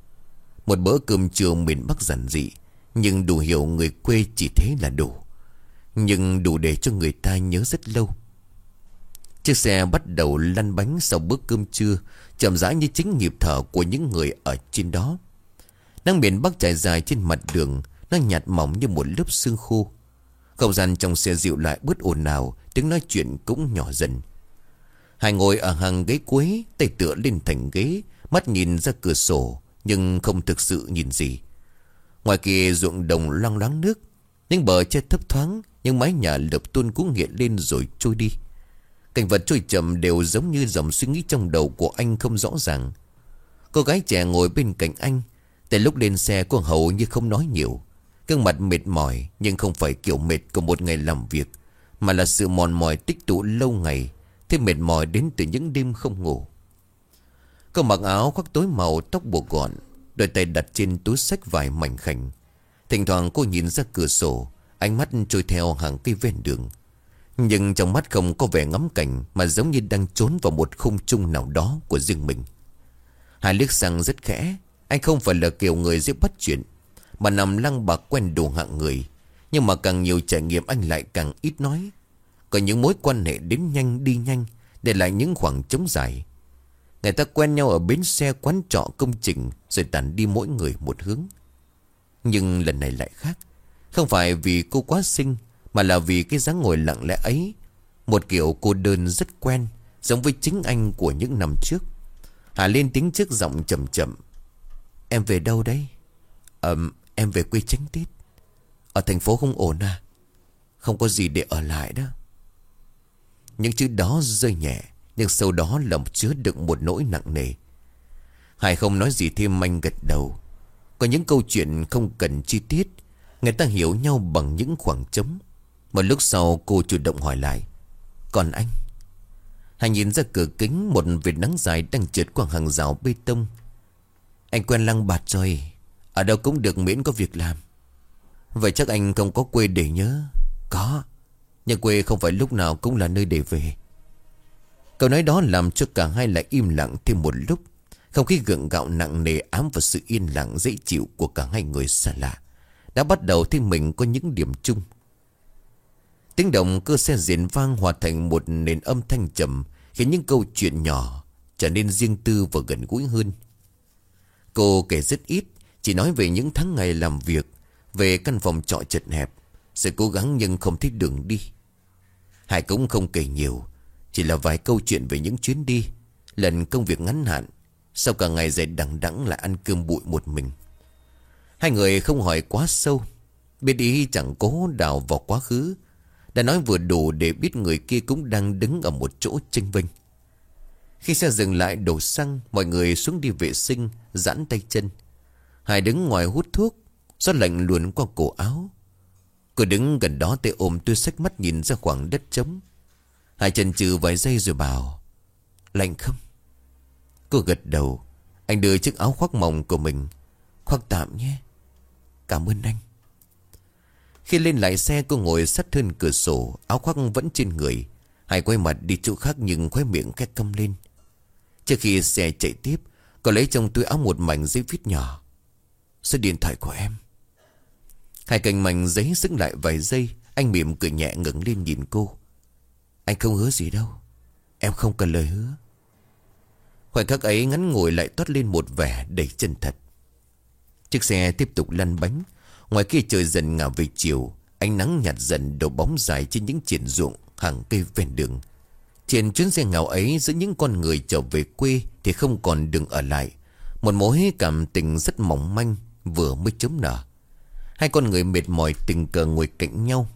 Một bữa cơm trưa miền Bắc giản dị, Nhưng đủ hiểu người quê chỉ thế là đủ. Nhưng đủ để cho người ta nhớ rất lâu. Chiếc xe bắt đầu lăn bánh sau bữa cơm trưa, chậm rãi như chính nhịp thở của những người ở trên đó. Nắng miền Bắc trải dài trên mặt đường, Nó nhạt mỏng như một lớp sương khô. Không gian trong xe dịu lại bớt ồn ào Tiếng nói chuyện cũng nhỏ dần. Hai ngồi ở hàng ghế cuối, Tay tựa lên thành ghế, Mắt nhìn ra cửa sổ, Nhưng không thực sự nhìn gì. Ngoài kia ruộng đồng loang loáng nước, Những bờ che thấp thoáng Nhưng mái nhà lợp tuôn cũng hiện lên rồi trôi đi. Cảnh vật trôi chậm đều giống như dòng suy nghĩ trong đầu của anh không rõ ràng. Cô gái trẻ ngồi bên cạnh anh Tại lúc lên xe cô hầu như không nói nhiều. Cương mặt mệt mỏi, Nhưng không phải kiểu mệt của một ngày làm việc, Mà là sự mòn mỏi tích tụ lâu ngày. Thêm mệt mỏi đến từ những đêm không ngủ. Cô mặc áo khoác tối màu, tóc buộc gọn, Đôi tay đặt trên túi sách vài mảnh khảnh. Thỉnh thoảng cô nhìn ra cửa sổ, Ánh mắt trôi theo hàng cây ven đường. Nhưng trong mắt không có vẻ ngắm cảnh Mà giống như đang trốn vào một khung chung nào đó của riêng mình. Hai liếc sang rất khẽ, Anh không phải là kiểu người dễ bắt chuyện, Mà nằm lăng bạc quen đủ hạng người. Nhưng mà càng nhiều trải nghiệm anh lại càng ít nói. Có những mối quan hệ đến nhanh đi nhanh, Để lại những khoảng trống dài. Người ta quen nhau ở bến xe quán trọ công trình, Rồi tản đi mỗi người một hướng. Nhưng lần này lại khác. Không phải vì cô quá xinh, Mà là vì cái dáng ngồi lặng lẽ ấy. Một kiểu cô đơn rất quen, Giống với chính anh của những năm trước. Hà lên tiếng trước giọng chậm chậm. Em về đâu đấy? Ờm, em về quê tránh tết. Ở thành phố không ổn à? Không có gì để ở lại đó. Những chữ đó rơi nhẹ, Nhưng sau đó lòng chứa đựng một nỗi nặng nề. Hải không nói gì thêm manh gật đầu. Có những câu chuyện không cần chi tiết, Người ta hiểu nhau bằng những khoảng trống. Một lúc sau, cô chủ động hỏi lại, Còn anh? Hải nhìn ra cửa kính Một vệt nắng dài đang trượt qua hàng rào bê tông. Anh quen lăng bạt rồi, Ở đâu cũng được miễn có việc làm. Vậy chắc anh không có quê để nhớ. Có nhà quê không phải lúc nào cũng là nơi để về. Câu nói đó làm cho cả hai lại im lặng thêm một lúc, Không khí gượng gạo nặng nề ám vào sự yên lặng dễ chịu của cả hai người xa lạ. Đã bắt đầu thấy mình có những điểm chung. Tiếng động cơ xe diễn vang hòa thành một nền âm thanh trầm, Khiến những câu chuyện nhỏ trở nên riêng tư và gần gũi hơn. Cô kể rất ít, Chỉ nói về những tháng ngày làm việc, Về căn phòng trọ chật hẹp, Sự cố gắng nhưng không thích đường đi. Hải cũng không kể nhiều, Chỉ là vài câu chuyện về những chuyến đi, Lần công việc ngắn hạn, Sau cả ngày dậy đằng đẵng lại ăn cơm bụi một mình. Hai người không hỏi quá sâu, Biết ý chẳng cố đào vào quá khứ, Đã nói vừa đủ để biết người kia cũng đang đứng ở một chỗ tranh vinh Khi xe dừng lại đổ xăng, Mọi người xuống đi vệ sinh, Giãn tay chân. Hải đứng ngoài hút thuốc Gió lạnh luồn qua cổ áo Cô đứng gần đó tay ôm tôi sách mắt nhìn ra khoảng đất trống. Hải chân chừ vài giây rồi bảo, Lạnh không? Cô gật đầu, Anh đưa chiếc áo khoác mỏng của mình, Khoác tạm nhé. Cảm ơn anh. Khi lên lại xe, cô ngồi sát hơn cửa sổ, Áo khoác vẫn trên người. Hải quay mặt đi chỗ khác nhưng khóe miệng khét câm lên. Trước khi xe chạy tiếp Cô lấy trong túi áo một mảnh giấy viết nhỏ, Số điện thoại của em. Hai cành mảnh giấy dững lại vài giây, Anh mỉm cười nhẹ ngẩng lên nhìn cô. Anh không hứa gì đâu, Em không cần lời hứa. Khoảnh khắc ấy ngắn ngồi lại toát lên một vẻ đầy chân thật. Chiếc xe tiếp tục lăn bánh. Ngoài kia trời dần ngả về chiều, Ánh nắng nhạt dần đổ bóng dài trên những triển ruộng, hàng cây ven đường. Trên chuyến xe ngào ấy, giữa những con người trở về quê Thì không còn đường ở lại. Một mối cảm tình rất mỏng manh Vừa mới chấm nở. Hai con người mệt mỏi tình cờ ngồi cạnh nhau.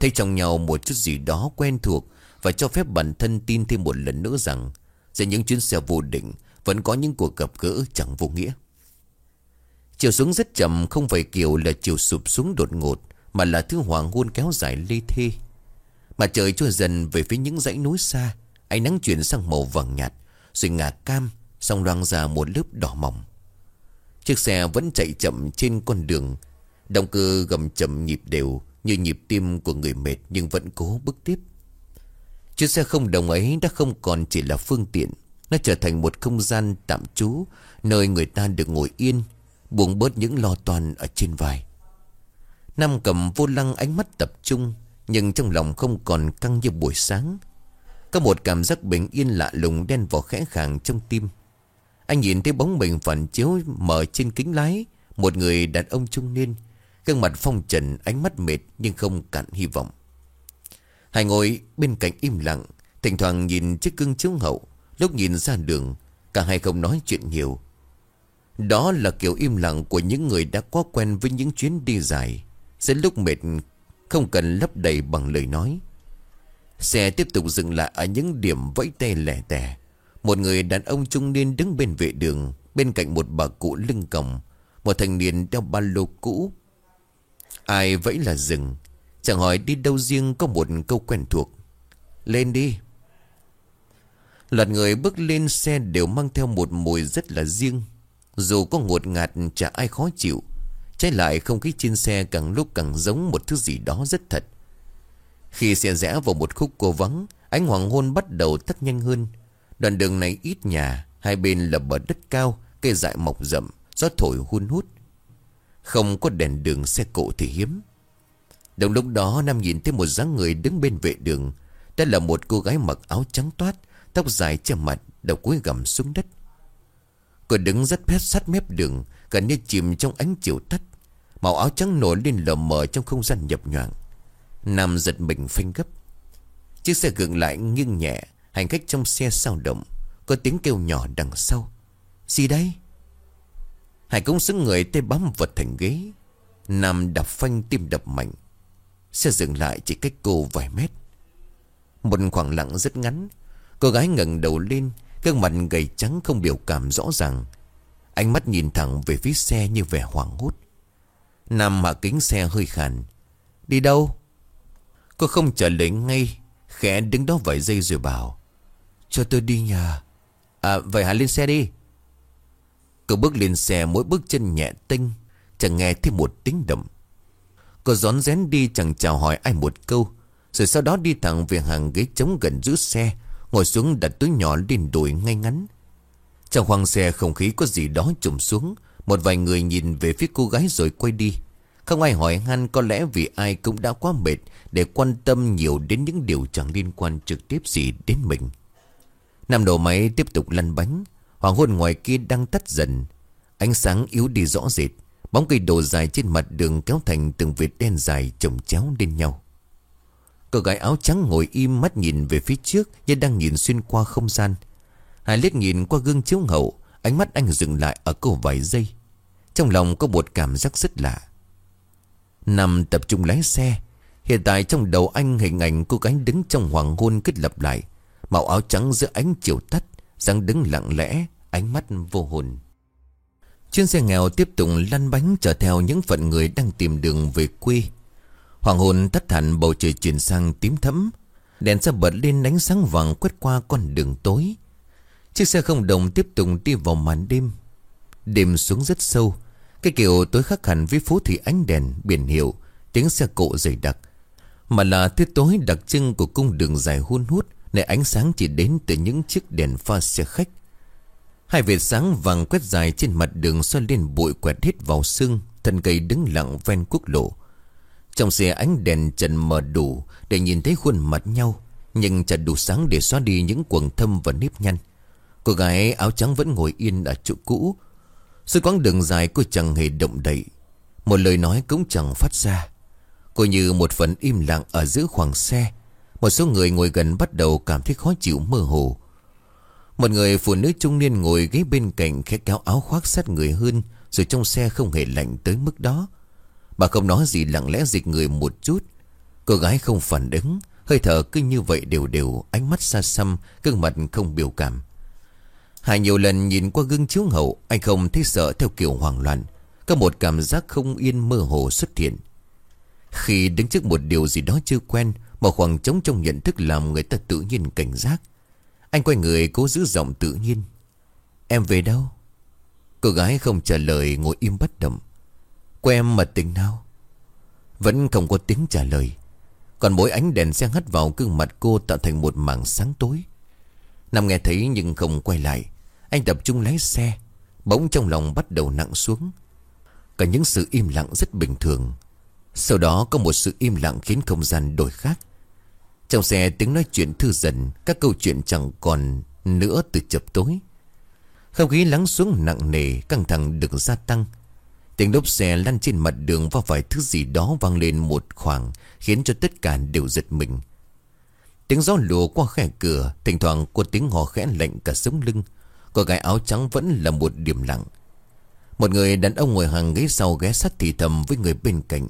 Thấy trong nhau một chút gì đó quen thuộc Và cho phép bản thân tin thêm một lần nữa rằng Giữa những chuyến xe vô định Vẫn có những cuộc gặp gỡ chẳng vô nghĩa. Chiều xuống rất chậm, Không phải kiểu là chiều sụp xuống đột ngột, Mà là thứ hoàng hôn kéo dài lê thê. Mà trời trôi dần về phía những dãy núi xa, Ánh nắng chuyển sang màu vàng nhạt, Rồi ngả cam, Xong loang ra một lớp đỏ mỏng. Chiếc xe vẫn chạy chậm trên con đường Động cơ gầm chậm nhịp đều, Như nhịp tim của người mệt Nhưng vẫn cố bước tiếp. Chiếc xe không đồng ấy đã không còn chỉ là phương tiện. Nó trở thành một không gian tạm trú, Nơi người ta được ngồi yên, Buông bớt những lo toan ở trên vai. Nam cầm vô lăng ánh mắt tập trung, Nhưng trong lòng không còn căng như buổi sáng. Có một cảm giác bình yên lạ lùng đen vào khẽ khàng trong tim. Anh nhìn thấy bóng mình phản chiếu mở trên kính lái, Một người đàn ông trung niên gương mặt phong trần, ánh mắt mệt nhưng không cạn hy vọng. Hai ngồi bên cạnh im lặng, Thỉnh thoảng nhìn chiếc cương chiếu hậu. Lúc nhìn ra đường, Cả hai không nói chuyện nhiều. Đó là kiểu im lặng của những người đã quá quen với những chuyến đi dài. Sẽ lúc mệt, Không cần lấp đầy bằng lời nói. Xe tiếp tục dừng lại ở những điểm vẫy tay lẻ tẻ. Một người đàn ông trung niên đứng bên vệ đường, Bên cạnh một bà cụ lưng còng. Một thanh niên đeo ba lô cũ Ai vẫy là dừng Chẳng hỏi đi đâu riêng có một câu quen thuộc. Lên đi. Loạt người bước lên xe đều mang theo một mùi rất là riêng. Dù có ngột ngạt, chả ai khó chịu. Trái lại không khí trên xe càng lúc càng giống một thứ gì đó rất thật. Khi xe rẽ vào một khúc cô vắng, Ánh hoàng hôn bắt đầu tắt nhanh hơn. Đoạn đường này ít nhà, Hai bên là bờ đất cao, Cây dại mọc rậm, Gió thổi hun hút. Không có đèn đường xe cộ thì hiếm. Đồng lúc đó, Nam nhìn thấy một dáng người đứng bên vệ đường. Đó là một cô gái mặc áo trắng toát, Tóc dài che mặt, Đầu cúi gầm xuống đất. Cô đứng rất phép sát mép đường, Gần như chìm trong ánh chiều tắt Màu áo trắng nổi lên lờ mờ trong không gian nhập nhoạng. Nam giật mình phanh gấp. Chiếc xe gượng lại nghiêng nhẹ, Hành khách trong xe sao động. Có tiếng kêu nhỏ đằng sau. Gì đây? Hải cũng xứng người tay bám vật thành ghế. Nam đập phanh tim đập mạnh. Xe dừng lại chỉ cách cô vài mét. Một khoảng lặng rất ngắn. Cô gái ngẩng đầu lên gương mặt gầy trắng không biểu cảm rõ ràng. Ánh mắt nhìn thẳng về phía xe như vẻ hoảng hốt. Nam hạ kính xe hơi khàn. Đi đâu? Cô không trả lời ngay, Khẽ đứng đó vài giây rồi bảo. Cho tôi đi nhà. À vậy hãy lên xe đi. Cô bước lên xe mỗi bước chân nhẹ tinh, Chẳng nghe thêm một tiếng động. Cô gión rén đi chẳng chào hỏi ai một câu, Rồi sau đó đi thẳng về hàng ghế trống gần giữ xe, Ngồi xuống đặt túi nhỏ lên đùi ngay ngắn. Trong khoang xe không khí có gì đó trùm xuống, Một vài người nhìn về phía cô gái rồi quay đi. Không ai hỏi han có lẽ vì ai cũng đã quá mệt Để quan tâm nhiều đến những điều chẳng liên quan trực tiếp gì đến mình. Nam đầu máy tiếp tục lăn bánh. Hoàng hôn ngoài kia đang tắt dần. Ánh sáng yếu đi rõ rệt. Bóng cây đổ dài trên mặt đường kéo thành từng vệt đen dài chồng chéo lên nhau. Cô gái áo trắng ngồi im mắt nhìn về phía trước Như đang nhìn xuyên qua không gian. Hai liếc nhìn qua gương chiếu hậu, Ánh mắt anh dừng lại ở cô vài giây. Trong lòng có một cảm giác rất lạ. Nằm tập trung lái xe, Hiện tại trong đầu anh hình ảnh cô gái đứng trong hoàng hôn kết lập lại, Màu áo trắng giữa ánh chiều tắt, dáng đứng lặng lẽ Ánh mắt vô hồn. Chuyến xe nghèo tiếp tục lăn bánh Chở theo những phận người đang tìm đường về quê. Hoàng hồn thất thần bầu trời chuyển sang tím thẫm, Đèn xe bật lên ánh sáng vàng quét qua con đường tối. Chiếc xe không đồng tiếp tục đi vào màn đêm. Đêm xuống rất sâu, Cái kiểu tối khắc hẳn với phố thị ánh đèn, Biển hiệu, Tiếng xe cộ dày đặc. Mà là thứ tối đặc trưng của cung đường dài hun hút, Nơi ánh sáng chỉ đến từ những chiếc đèn pha xe khách. Hai vệt sáng vàng quét dài trên mặt đường xoay lên bụi quẹt hết vào xương, Thân cây đứng lặng ven quốc lộ. Trong xe ánh đèn trần mờ đủ Để nhìn thấy khuôn mặt nhau, Nhưng chẳng đủ sáng để xóa đi những quầng thâm và nếp nhăn. Cô gái áo trắng vẫn ngồi yên ở chỗ cũ. Suốt quãng đường dài cô chẳng hề động đậy. Một lời nói cũng chẳng phát ra. Cô như một phần im lặng ở giữa khoảng xe. Một số người ngồi gần bắt đầu cảm thấy khó chịu mơ hồ. Một người phụ nữ trung niên ngồi ghế bên cạnh khẽ kéo áo khoác sát người hơn Rồi trong xe không hề lạnh tới mức đó. Bà không nói gì, lặng lẽ dịch người một chút. Cô gái không phản ứng, Hơi thở cứ như vậy đều đều, Ánh mắt xa xăm, gương mặt không biểu cảm. Hải nhiều lần nhìn qua gương chiếu hậu, Anh không thấy sợ theo kiểu hoảng loạn. Có một cảm giác không yên mơ hồ xuất hiện. Khi đứng trước một điều gì đó chưa quen Một khoảng trống trong nhận thức làm người ta tự nhiên cảnh giác. Anh quay người cố giữ giọng tự nhiên. Em về đâu? Cô gái không trả lời, ngồi im bất động. Của em mật tình nào? Vẫn không có tiếng trả lời. Còn mỗi ánh đèn xe hắt vào gương mặt cô tạo thành một mảng sáng tối. Nằm nghe thấy nhưng không quay lại. Anh tập trung lái xe, Bỗng trong lòng bắt đầu nặng xuống. Cả những sự im lặng rất bình thường. Sau đó có một sự im lặng khiến không gian đổi khác. Trong xe tiếng nói chuyện thư dần Các câu chuyện chẳng còn nữa từ chập tối. Không khí lắng xuống nặng nề, Căng thẳng được gia tăng. Tiếng lốp xe lăn trên mặt đường Và vài thứ gì đó vang lên một khoảng, Khiến cho tất cả đều giật mình. Tiếng gió lùa qua khẽ cửa, Thỉnh thoảng có tiếng hò khẽ lạnh cả sống lưng. Cô gái áo trắng vẫn là một điểm lặng. Một người đàn ông ngồi hàng ghế sau ghé sát thì thầm với người bên cạnh.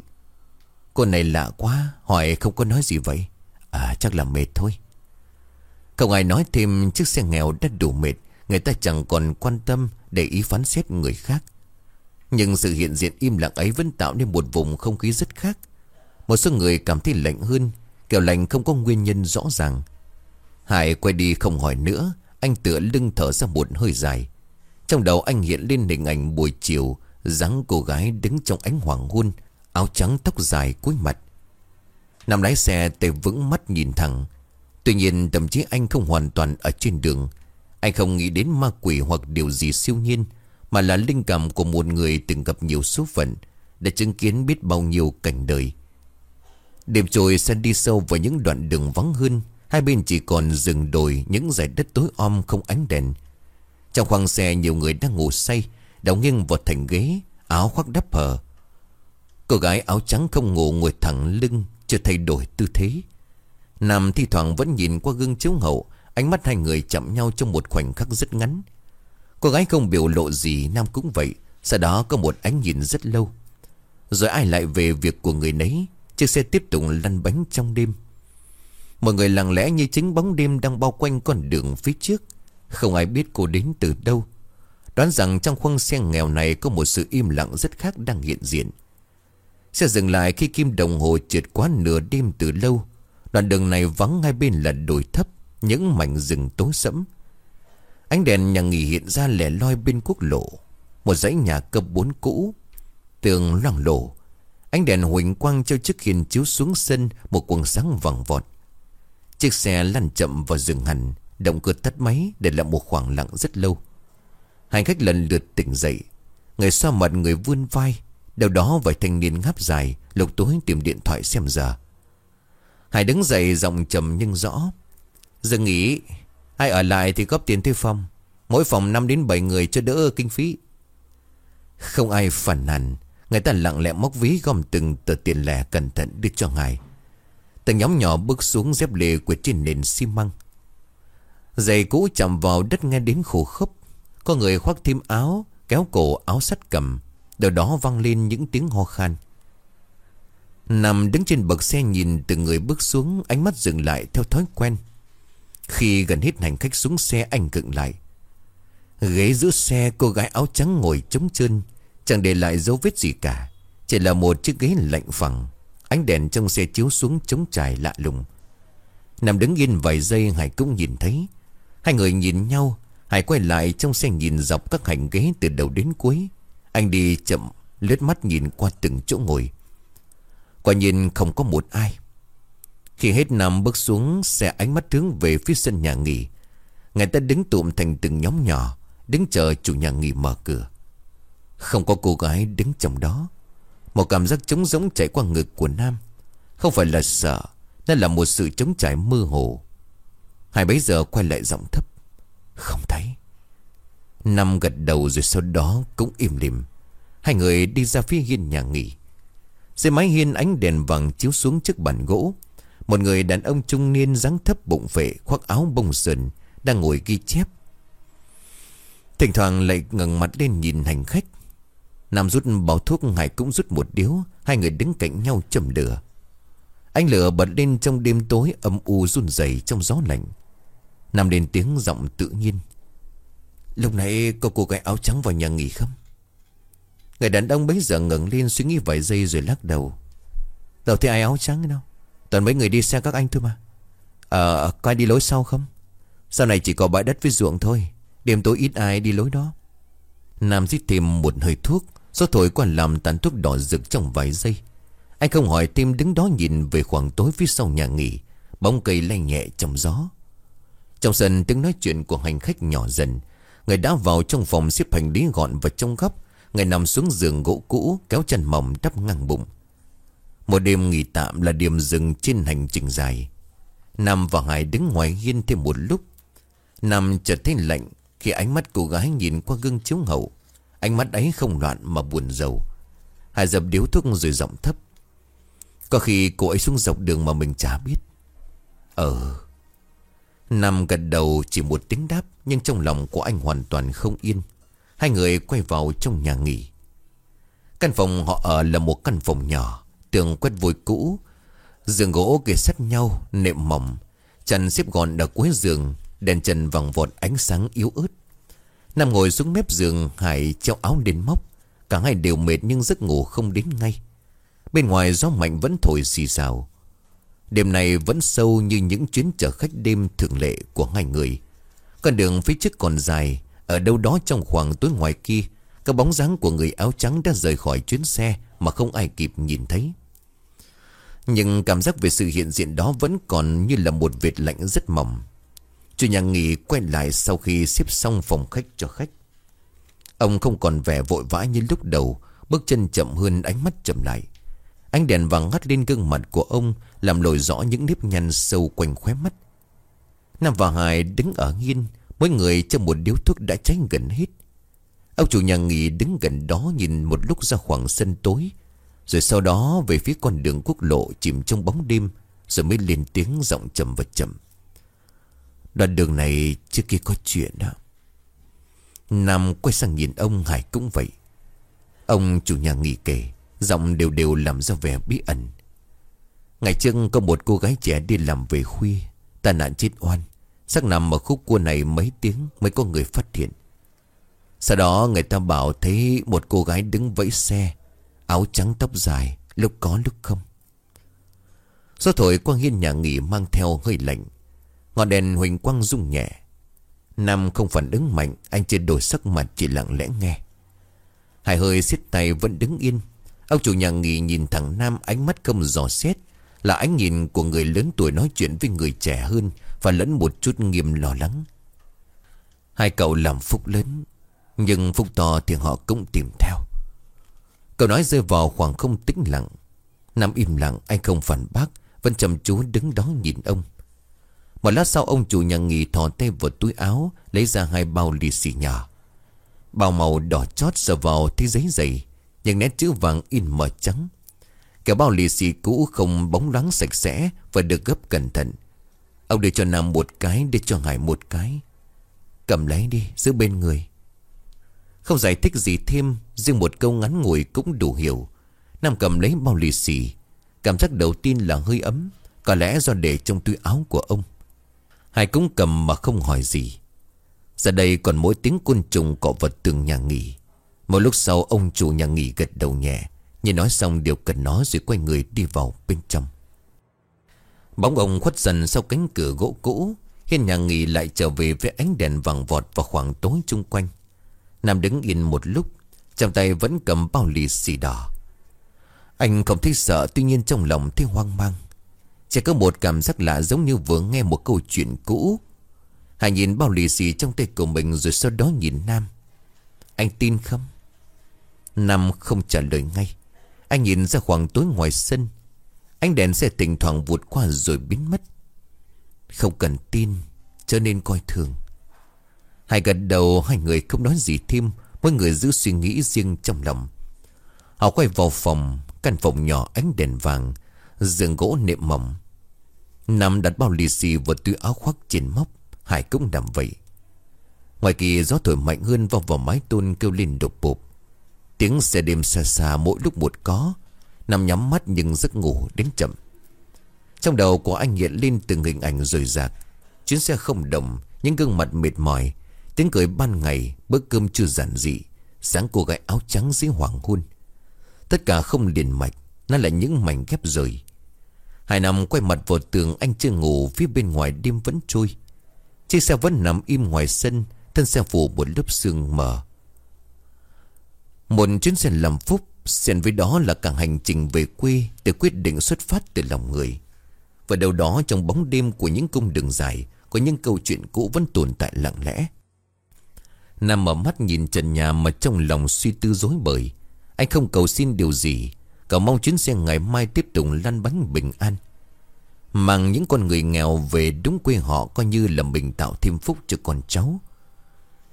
Cô này lạ quá, Hỏi không có nói gì vậy? À chắc là mệt thôi. Không ai nói thêm chiếc xe nghèo đã đủ mệt, Người ta chẳng còn quan tâm Để ý phán xét người khác. Nhưng sự hiện diện im lặng ấy Vẫn tạo nên một vùng không khí rất khác. Một số người cảm thấy lạnh hơn, Kiểu lạnh không có nguyên nhân rõ ràng. Hải quay đi không hỏi nữa, anh tựa lưng thở ra một hơi dài. Trong đầu anh hiện lên hình ảnh buổi chiều, dáng cô gái đứng trong ánh hoàng hôn, Áo trắng tóc dài cuối mặt. Nằm lái xe tay vững mắt nhìn thẳng. Tuy nhiên thậm chí anh không hoàn toàn ở trên đường. Anh không nghĩ đến ma quỷ hoặc điều gì siêu nhiên, Mà là linh cảm của một người từng gặp nhiều số phận, Đã chứng kiến biết bao nhiêu cảnh đời. Đêm trôi xe đi sâu vào những đoạn đường vắng hơn, Hai bên chỉ còn rừng đồi, Những dải đất tối om không ánh đèn. Trong khoang xe, nhiều người đang ngủ say Đào nghiêng vào thành ghế, Áo khoác đắp hờ Cô gái áo trắng không ngủ, ngồi thẳng lưng. Chưa thay đổi tư thế. Nam thi thoảng vẫn nhìn qua gương chiếu hậu, Ánh mắt hai người chạm nhau trong một khoảnh khắc rất ngắn. Cô gái không biểu lộ gì, Nam cũng vậy, Sau đó có một ánh nhìn rất lâu. Rồi ai lại về việc của người nấy, Chiếc xe tiếp tục lăn bánh trong đêm. Mọi người lặng lẽ như chính bóng đêm đang bao quanh con đường phía trước. Không ai biết cô đến từ đâu. Đoán rằng trong khoang xe nghèo này có một sự im lặng rất khác đang hiện diện. Xe dừng lại khi kim đồng hồ trượt quá nửa đêm từ lâu. Đoạn đường này vắng hai bên là đồi thấp, Những mảnh rừng tối sẫm. Ánh đèn nhà nghỉ hiện ra lẻ loi bên quốc lộ. Một dãy nhà cấp bốn cũ, Tường loang lổ. Ánh đèn huỳnh quang cho chiếc hiền chiếu xuống sân, Một quần sáng vàng vọt. Chiếc xe lăn chậm vào rừng hẳn, Động cơ tắt máy để lại một khoảng lặng rất lâu. Hành khách lần lượt tỉnh dậy. Người xoa mặt người vươn vai Đầu đó vài thanh niên ngáp dài Lục tối tìm điện thoại xem giờ. Hải đứng dậy, giọng trầm nhưng rõ. Dừng nghỉ, Ai ở lại thì góp tiền thuê phòng. Mỗi phòng 5 đến 7 người cho đỡ kinh phí. Không ai phản nàn, Người ta lặng lẽ móc ví gom từng tờ tiền lẻ cẩn thận đưa cho ngài Từng nhóm nhỏ bước xuống dép lề của trên nền xi măng. Giày cũ chạm vào đất nghe đến khổ khốc. Có người khoác thêm áo, Kéo cổ áo sắt cầm. Đầu đó vang lên những tiếng ho khan. Nằm đứng trên bậc xe nhìn từng người bước xuống, Ánh mắt dừng lại theo thói quen. Khi gần hết hành khách xuống xe anh cựng lại. Ghế giữa xe, cô gái áo trắng ngồi trống chân Chẳng để lại dấu vết gì cả, Chỉ là một chiếc ghế lạnh phẳng, Ánh đèn trong xe chiếu xuống trống trải lạ lùng. Nằm đứng yên vài giây, Hải cũng nhìn thấy. Hai người nhìn nhau, Hải quay lại trong xe nhìn dọc các hành ghế từ đầu đến cuối. Anh đi chậm, lướt mắt nhìn qua từng chỗ ngồi. Quả nhìn không có một ai. Khi hết nằm bước xuống Xe ánh mắt hướng về phía sân nhà nghỉ. Người ta đứng tụm thành từng nhóm nhỏ, Đứng chờ chủ nhà nghỉ mở cửa. Không có cô gái đứng trong đó. Một cảm giác trống rỗng chạy qua ngực của Nam. Không phải là sợ Nó là một sự trống trải mơ hồ. Hai bấy giờ quay lại giọng thấp. Không thấy năm gật đầu rồi sau đó cũng im lìm. Hai người đi ra phía hiên nhà nghỉ. Dưới mái hiên ánh đèn vàng chiếu xuống trước bàn gỗ. Một người đàn ông trung niên dáng thấp bụng phệ, khoác áo bông sườn, Đang ngồi ghi chép. Thỉnh thoảng lại ngẩng mặt lên nhìn hành khách. Nam rút bao thuốc, Hải cũng rút một điếu. Hai người đứng cạnh nhau chầm lửa. Ánh lửa bật lên trong đêm tối âm u run rẩy trong gió lạnh. Nam lên tiếng giọng tự nhiên. Lúc nãy có cô gái áo trắng vào nhà nghỉ không? Người đàn ông bấy giờ ngẩng lên suy nghĩ vài giây rồi lắc đầu. Đâu thấy ai áo trắng đâu? Toàn mấy người đi xe các anh thôi mà. Ờ có ai đi lối sau không? Sau này chỉ có bãi đất với ruộng thôi. Đêm tối ít ai đi lối đó. Nam rít thêm một hơi thuốc Gió thổi qua làm tàn thuốc đỏ rực trong vài giây. Anh không hỏi thêm đứng đó nhìn về khoảng tối phía sau nhà nghỉ. Bóng cây lay nhẹ trong gió. Trong sân tiếng nói chuyện của hành khách nhỏ dần. Người đã vào trong phòng xếp hành lý gọn và trong góc Người nằm xuống giường gỗ cũ, Kéo chân mỏng đắp ngang bụng. Một đêm nghỉ tạm là điểm dừng trên hành trình dài. Nam và Hải đứng ngoài hiên thêm một lúc. Nam chợt thấy lạnh Khi ánh mắt cô gái nhìn qua gương chiếu hậu. Ánh mắt ấy không loạn mà buồn rầu. Hải dập điếu thuốc rồi giọng thấp. Có khi cô ấy xuống dọc đường mà mình chả biết. Ờ Nam gật đầu chỉ một tiếng đáp, Nhưng trong lòng của anh hoàn toàn không yên. Hai người quay vào trong nhà nghỉ. Căn phòng họ ở là một căn phòng nhỏ, Tường quét vôi cũ. Giường gỗ kề sát nhau, Nệm mỏng. Chăn xếp gọn ở cuối giường, Đèn trần vòng vọt ánh sáng yếu ớt. Nam ngồi xuống mép giường, Hải treo áo đến móc. Cả hai đều mệt nhưng giấc ngủ không đến ngay. Bên ngoài gió mạnh vẫn thổi xì xào. Đêm này vẫn sâu như những chuyến chở khách đêm thường lệ của hai người. Con đường phía trước còn dài, Ở đâu đó trong khoảng tối ngoài kia Các bóng dáng của người áo trắng đã rời khỏi chuyến xe Mà không ai kịp nhìn thấy. Nhưng cảm giác về sự hiện diện đó vẫn còn như là một vệt lạnh rất mỏng. Chủ nhà nghỉ quay lại sau khi xếp xong phòng khách cho khách. Ông không còn vẻ vội vã như lúc đầu, Bước chân chậm hơn ánh mắt chậm lại. Ánh đèn vàng ngắt lên gương mặt của ông, Làm lồi rõ những nếp nhăn sâu quanh khóe mắt. Nam và Hải đứng ở nghiên Mỗi người trong một điếu thuốc đã cháy gần hết. Ông chủ nhà nghỉ đứng gần đó Nhìn một lúc ra khoảng sân tối, Rồi sau đó về phía con đường quốc lộ Chìm trong bóng đêm, Rồi mới lên tiếng giọng trầm và chậm Đoạn đường này trước kia có chuyện đó. Nam quay sang nhìn ông, Hải cũng vậy. Ông chủ nhà nghỉ kể. Giọng đều đều làm ra vẻ bí ẩn. Ngày trước có một cô gái trẻ đi làm về khuya, Tai nạn chết oan. Sắc nằm ở khúc cua này mấy tiếng Mới có người phát hiện. Sau đó người ta bảo thấy Một cô gái đứng vẫy xe, Áo trắng tóc dài, Lúc có lúc không. Gió thổi qua hiên nhà nghỉ mang theo hơi lạnh. Ngọn đèn huỳnh quang rung nhẹ. Nam không phản ứng mạnh, Anh trên đổi sắc mặt, chỉ lặng lẽ nghe. Hải hơi xiết tay vẫn đứng yên. Ông chủ nhà nghỉ nhìn thằng Nam, ánh mắt không dò xét. Là ánh nhìn của người lớn tuổi nói chuyện với người trẻ hơn Và lẫn một chút nghiêm lo lắng. Hai cậu làm phúc lớn, Nhưng phúc to thì họ cũng tìm theo. Cậu nói rơi vào khoảng không tĩnh lặng. Nam im lặng, anh không phản bác, Vẫn chăm chú đứng đó nhìn ông. Một lát sau, ông chủ nhà nghỉ thò tay vào túi áo, Lấy ra hai bao lì xì nhỏ. Bao màu đỏ chót sờ vào thấy giấy dày những nét chữ vàng in mờ trắng. Cả bao lì xì cũ không bóng loáng sạch sẽ Và được gấp cẩn thận. Ông đưa cho Nam một cái Để cho Hải một cái. Cầm lấy đi, giữ bên người. Không giải thích gì thêm, Riêng một câu ngắn ngủi cũng đủ hiểu. Nam cầm lấy bao lì xì. Cảm giác đầu tiên là hơi ấm, Có lẽ do để trong túi áo của ông. Hải cũng cầm mà không hỏi gì. Giờ đây còn mỗi tiếng côn trùng cọ vật tường nhà nghỉ. Một lúc sau, ông chủ nhà nghỉ gật đầu nhẹ, Như nói xong điều cần nói rồi quay người đi vào bên trong. Bóng ông khuất dần sau cánh cửa gỗ cũ, Hiên nhà nghỉ lại trở về với ánh đèn vàng vọt vào khoảng tối chung quanh. Nam đứng yên một lúc, Trong tay vẫn cầm bao lì xì đỏ. Anh không thấy sợ, Tuy nhiên trong lòng thấy hoang mang. Chỉ có một cảm giác lạ giống như vừa nghe một câu chuyện cũ. Hải nhìn bao lì xì trong tay của mình Rồi sau đó nhìn Nam. Anh tin không? Nam không trả lời ngay. Anh nhìn ra khoảng tối ngoài sân. Ánh đèn xe thỉnh thoảng vụt qua rồi biến mất. Không cần tin, Cho nên coi thường. Hai gật đầu, hai người không nói gì thêm. Mỗi người giữ suy nghĩ riêng trong lòng. Họ quay vào phòng, Căn phòng nhỏ ánh đèn vàng, giường gỗ nệm mỏng. Nam đặt bao lì xì vào túi áo khoác trên móc, Hải cũng nằm vậy. Ngoài kia gió thổi mạnh hơn vào vào mái tôn kêu lên đột bộp Tiếng xe đêm xa xa mỗi lúc một có. Nằm nhắm mắt nhưng giấc ngủ đến chậm. Trong đầu của anh hiện lên từng hình ảnh rời rạc. Chuyến xe không đồng, Những gương mặt mệt mỏi, Tiếng cười ban ngày, Bữa cơm chưa giản dị Sáng cô gái áo trắng dưới hoàng hôn. Tất cả không liền mạch, Nó là những mảnh ghép rời. Hai năm quay mặt vào tường Anh chưa ngủ, Phía bên ngoài đêm vẫn trôi. Chiếc xe vẫn nằm im ngoài sân, Thân xe phủ một lớp sương mờ. Một chuyến xe làm phúc Xen với đó là cả hành trình về quê Để quyết định xuất phát từ lòng người. Và đâu đó trong bóng đêm của những cung đường dài, Có những câu chuyện cũ vẫn tồn tại lặng lẽ. Nam mở mắt nhìn trần nhà mà trong lòng suy tư dối bời. Anh không cầu xin điều gì Cậu mong chuyến xe ngày mai tiếp tục lăn bánh bình an. Mang những con người nghèo về đúng quê họ Coi như là mình tạo thêm phúc cho con cháu.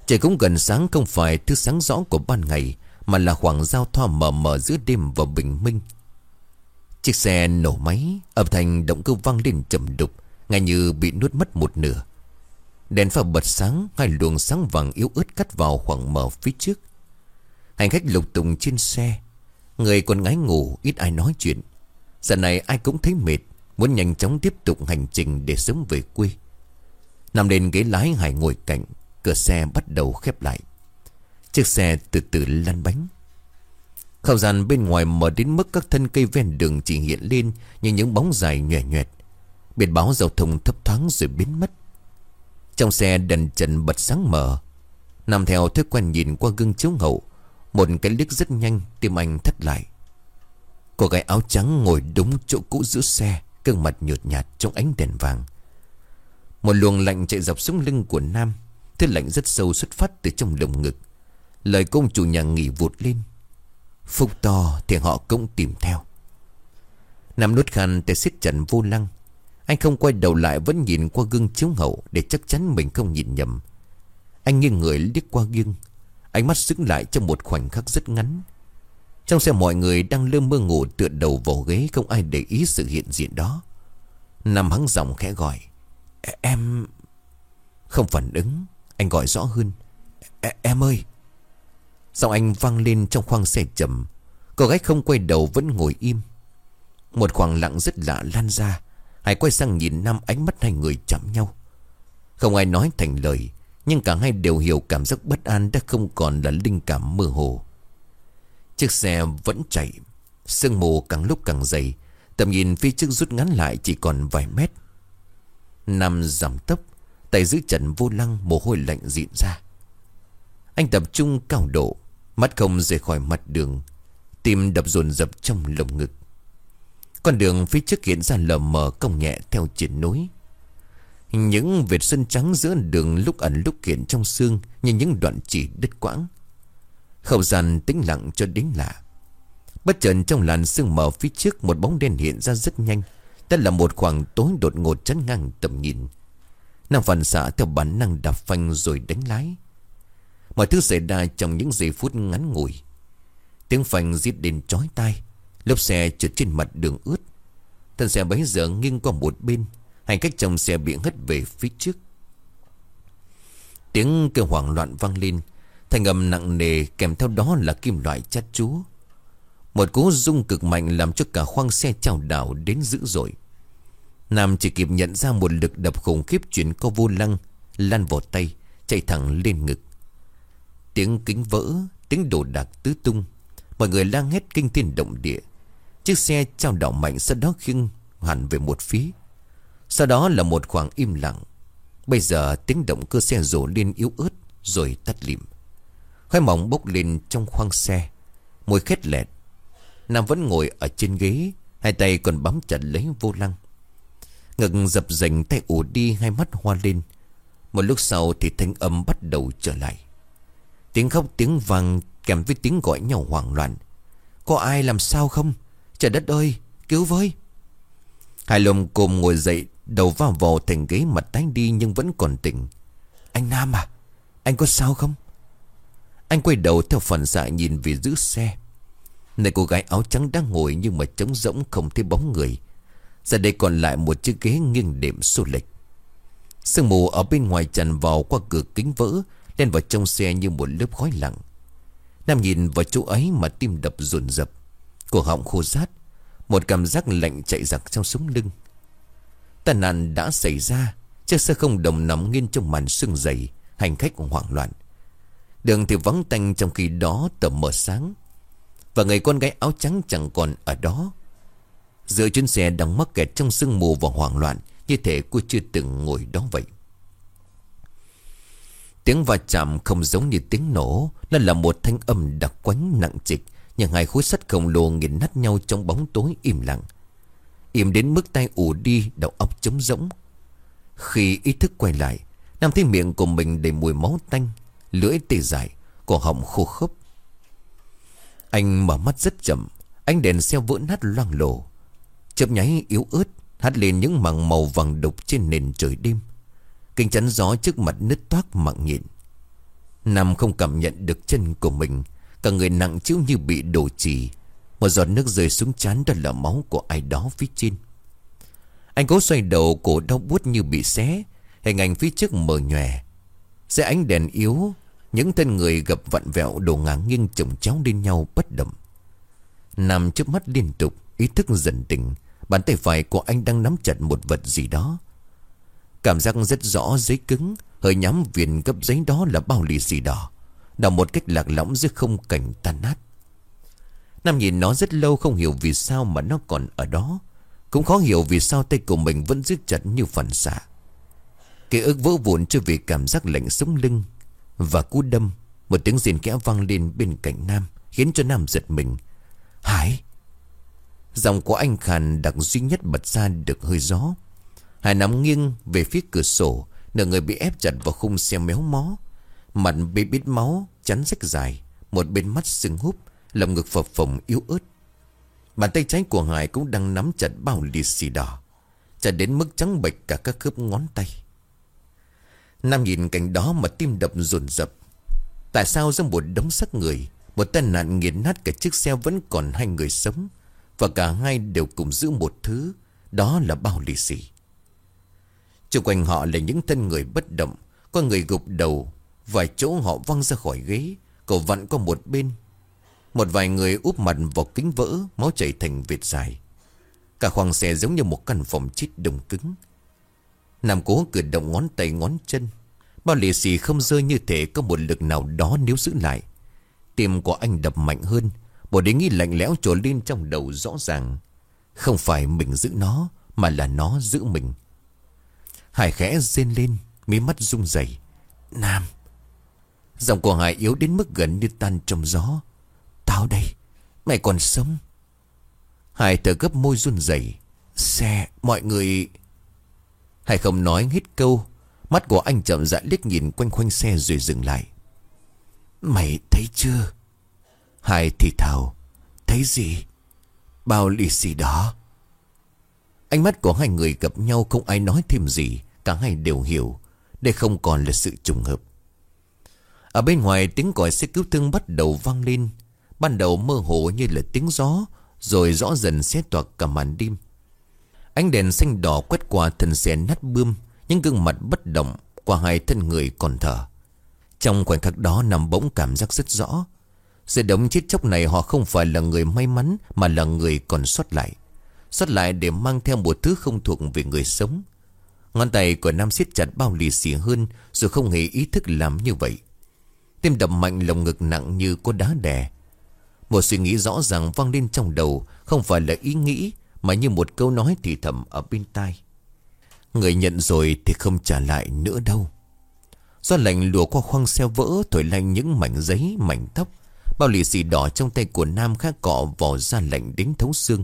Trời cũng gần sáng không phải thứ sáng rõ của ban ngày mà là khoảng giao thoa mờ mờ giữa đêm và bình minh. Chiếc xe nổ máy, Âm thanh động cơ vang lên chậm đục, Ngay như bị nuốt mất một nửa. Đèn pha bật sáng, Hai luồng sáng vàng yếu ớt cắt vào khoảng mở phía trước. Hành khách lục tùng trên xe, Người còn ngái ngủ, Ít ai nói chuyện. Giờ này ai cũng thấy mệt, Muốn nhanh chóng tiếp tục hành trình để sớm về quê. Nằm lên ghế lái Hải ngồi cạnh, Cửa xe bắt đầu khép lại. Chiếc xe từ từ lăn bánh. Không gian bên ngoài mở đến mức các thân cây ven đường chỉ hiện lên Như những bóng dài nhòe nhòe Biển báo giao thông thấp thoáng rồi biến mất. Trong xe đèn trần bật sáng mở Nằm theo thói quen nhìn qua gương chiếu hậu, Một cái liếc rất nhanh, Tim anh thất lại. Cô gái áo trắng ngồi đúng chỗ cũ giữa xe Cương mặt nhợt nhạt trong ánh đèn vàng. Một luồng lạnh chạy dọc xuống lưng của Nam, Thứ lạnh rất sâu xuất phát từ trong lồng ngực. Lời công chủ nhà nghỉ vụt lên. Phúc to thì họ cũng tìm theo. Nam nút khăn tay xích chặt vô lăng. Anh không quay đầu lại vẫn nhìn qua gương chiếu hậu Để chắc chắn mình không nhìn nhầm. Anh nghiêng người liếc qua gương. Ánh mắt dững lại trong một khoảnh khắc rất ngắn. Trong xe mọi người đang lơ mơ ngủ tựa đầu vào ghế Không ai để ý sự hiện diện đó. Nam hắng giọng khẽ gọi. Em... Không phản ứng, Anh gọi rõ hơn. Em ơi Giọng anh vang lên trong khoang xe chậm. Cô gái không quay đầu vẫn ngồi im. Một khoảng lặng rất lạ lan ra. Hải quay sang nhìn Nam ánh mắt hai người chạm nhau. Không ai nói thành lời, Nhưng cả hai đều hiểu cảm giác bất an đã không còn là linh cảm mơ hồ. Chiếc xe vẫn chạy. Sương mù càng lúc càng dày. Tầm nhìn phía trước rút ngắn lại chỉ còn vài mét. Nam giảm tốc, Tay giữ trần vô lăng, mồ hôi lạnh dịn ra. Anh tập trung cao độ. Mắt không rời khỏi mặt đường, Tim đập dồn dập trong lồng ngực. Con đường phía trước hiện ra lờ mờ cong nhẹ theo triển núi. Những vệt sân trắng giữa đường lúc ẩn lúc hiện trong xương Như những đoạn chỉ đứt quãng. Không gian tĩnh lặng cho đến lạ. Bất chợt trong làn sương mờ phía trước Một bóng đen hiện ra rất nhanh. Đó là một khoảng tối đột ngột chắn ngang tầm nhìn. Nam phản xạ theo bản năng đạp phanh rồi đánh lái. Mọi thứ xảy ra trong những giây phút ngắn ngủi. Tiếng phanh giết đến chói tai Lốp xe trượt trên mặt đường ướt. Thân xe bấy giờ nghiêng qua một bên, Hành cách trong xe bị hất về phía trước. Tiếng kêu hoảng loạn vang lên Thành âm nặng nề kèm theo đó là kim loại chát chúa. Một cú rung cực mạnh làm cho cả khoang xe trào đảo đến dữ dội. Nam chỉ kịp nhận ra một lực đập khủng khiếp chuyển co vô lăng Lan vào tay, Chạy thẳng lên ngực. Tiếng kính vỡ, Tiếng đồ đạc tứ tung. Mọi người la hét kinh thiên động địa. Chiếc xe trao đảo mạnh sau đó khiêng hẳn về một phía. Sau đó là một khoảng im lặng. Bây giờ tiếng động cơ xe rổ lên yếu ớt, Rồi tắt lịm. Khói mỏng bốc lên trong khoang xe. Mùi khét lẹt. Nam vẫn ngồi ở trên ghế, Hai tay còn bám chặt lấy vô lăng. Ngực dập dành tay ủ đi, Hai mắt hoa lên. Một lúc sau thì thanh âm bắt đầu trở lại. Tiếng khóc, tiếng vàng Kèm với tiếng gọi nhau hoảng loạn. Có ai làm sao không? Trời đất ơi, cứu với. Hai lùm cùng ngồi dậy, Đầu vào vò thành ghế mặt tái đi Nhưng vẫn còn tỉnh. Anh Nam à Anh có sao không? Anh quay đầu theo phần xạ nhìn về giữ xe. Nơi cô gái áo trắng đang ngồi Nhưng mà trống rỗng không thấy bóng người. Giờ đây còn lại một chiếc ghế nghiêng đệm xô lệch. Sương mù ở bên ngoài tràn vào qua cửa kính vỡ Đen vào trong xe như một lớp khói lặng. Nam nhìn vào chỗ ấy mà tim đập rồn rập. Cổ họng khô rát, Một cảm giác lạnh chạy giặc trong sống lưng. Tai nạn đã xảy ra, Chiếc xe không đồng nằm nghiêng trong màn sương dày, Hành khách hoảng loạn. Đường thì vắng tanh trong khi đó tờ mờ sáng. Và người con gái áo trắng chẳng còn ở đó. Giữa chuyến xe đang mắc kẹt trong sương mù và hoảng loạn, Như thể cô chưa từng ngồi đó vậy. Tiếng va chạm không giống như tiếng nổ. Nó là một thanh âm đặc quánh nặng trịch. Nhưng hai khối sắt khổng lồ nghiền nát nhau trong bóng tối im lặng. Im đến mức tay ủ đi, đầu óc trống rỗng. Khi ý thức quay lại, Nam thấy miệng của mình đầy mùi máu tanh, Lưỡi tê dại, Cổ họng khô khốc Anh mở mắt rất chậm, Ánh đèn xe vỡ nát loang lổ. Chớp nháy yếu ớt, Hắt lên những mảng màu vàng đục trên nền trời đêm. Kinh chắn gió trước mặt nứt toác mặn nhịn Nam không cảm nhận được chân của mình, Cả người nặng chiếu như bị đổ trì Một giọt nước rơi xuống chán đó là máu của ai đó phía trên. Anh cố xoay đầu, cổ đau buốt như bị xé, Hình ảnh phía trước mờ nhòe. Dưới ánh đèn yếu, Những thân người gập vặn vẹo đổ ngả nghiêng chồng chéo lên nhau bất động. Nằm trước mắt liên tục, Ý thức dần tỉnh, Bàn tay phải của anh đang nắm chặt một vật gì đó. Cảm giác rất rõ giấy cứng, Hơi nhắm viền gấp giấy đó là bao lì xì đỏ. Đào một cách lạc lõng dưới không cảnh tan nát. Nam nhìn nó rất lâu, không hiểu vì sao mà nó còn ở đó. Cũng khó hiểu vì sao tay của mình vẫn giữ chặt như phản xạ. Ký ức vỡ vụn cho vì cảm giác lạnh sống lưng Và cú đâm. Một tiếng rìn kẽ vang lên bên cạnh Nam, Khiến cho Nam giật mình. Hải! Giọng của anh khàn đặc duy nhất bật ra được hơi gió. Hải nằm nghiêng về phía cửa sổ, Nửa người bị ép chặt vào khung xe méo mó. Mặt bị bít máu, Chắn rách dài, Một bên mắt sưng húp, Lòng ngực phập phồng yếu ớt. Bàn tay trái của Hải cũng đang nắm chặt bao lì xì đỏ Chặt đến mức trắng bệch cả các khớp ngón tay. Nam nhìn cảnh đó mà tim đập dồn dập Tại sao trong một đống xác người, Một tai nạn nghiền nát cả chiếc xe vẫn còn hai người sống, Và cả hai đều cùng giữ một thứ, Đó là bao lì xì. Xung quanh họ là những thân người bất động. Có người gục đầu, Vài chỗ họ văng ra khỏi ghế. Cổ vặn qua một bên. Một vài người úp mặt vào kính vỡ, Máu chảy thành vệt dài. Cả khoang xe giống như một căn phòng chít đồng cứng. Nam cố cử động ngón tay ngón chân. Bao lì xì không rơi như thể Có một lực nào đó nếu giữ lại. Tim của anh đập mạnh hơn. Bộ đế nghĩ lạnh lẽo trồi lên trong đầu rõ ràng. Không phải mình giữ nó, Mà là nó giữ mình. Hải khẽ rên lên, Mí mắt rung rẩy. Nam, Giọng của Hải yếu đến mức gần như tan trong gió. Tao đây, Mày còn sống. Hải thở gấp môi run rẩy. Xe, mọi người. Hải không nói hết câu. Mắt của anh chậm rãi liếc nhìn quanh quanh xe rồi dừng lại. Mày thấy chưa? Hải thì thào. Thấy gì? Bao lì xì đó. Ánh mắt của hai người gặp nhau không ai nói thêm gì, Cả hai đều hiểu, Đây không còn là sự trùng hợp. Ở bên ngoài, tiếng còi xe cứu thương bắt đầu vang lên. Ban đầu mơ hồ như là tiếng gió, Rồi rõ dần xé toạc cả màn đêm. Ánh đèn xanh đỏ quét qua thân xe nát bươm, Những gương mặt bất động Qua hai thân người còn thở. Trong khoảnh khắc đó, nằm bỗng cảm giác rất rõ. Sự đống chết chóc này họ không phải là người may mắn, Mà là người còn xuất lại xót lại để mang theo một thứ không thuộc về người sống. Ngón tay của Nam siết chặt bao lì xì hơn, Rồi không hề ý thức làm như vậy. Tim đập mạnh lồng ngực nặng như có đá đè. Một suy nghĩ rõ ràng vang lên trong đầu, Không phải là ý nghĩ, Mà như một câu nói thì thầm ở bên tai. Người nhận rồi thì không trả lại nữa đâu. Do lạnh lùa qua khoang xe vỡ, Thổi lanh những mảnh giấy, mảnh tóc, Bao lì xì đỏ trong tay của Nam khác cọ vò ra lạnh đến thấu xương.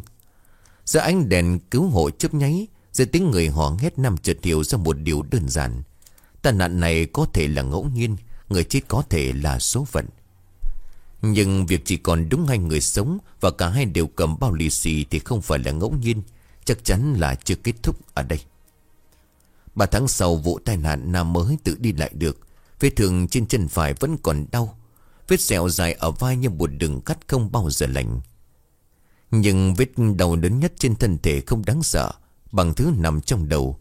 Giữa ánh đèn cứu hộ chớp nháy Giữa tiếng người họ hét nằm chợt hiểu ra một điều đơn giản. Tai nạn này có thể là ngẫu nhiên, Người chết có thể là số phận. Nhưng việc chỉ còn đúng hai người sống Và cả hai đều cầm bao lì xì Thì không phải là ngẫu nhiên, Chắc chắn là chưa kết thúc ở đây. Ba tháng sau vụ tai nạn Nam mới tự đi lại được, Vết thương trên chân phải vẫn còn đau, Vết sẹo dài ở vai như một đường cắt không bao giờ lành. Nhưng vết đau đớn nhất trên thân thể không đáng sợ, Bằng thứ nằm trong đầu.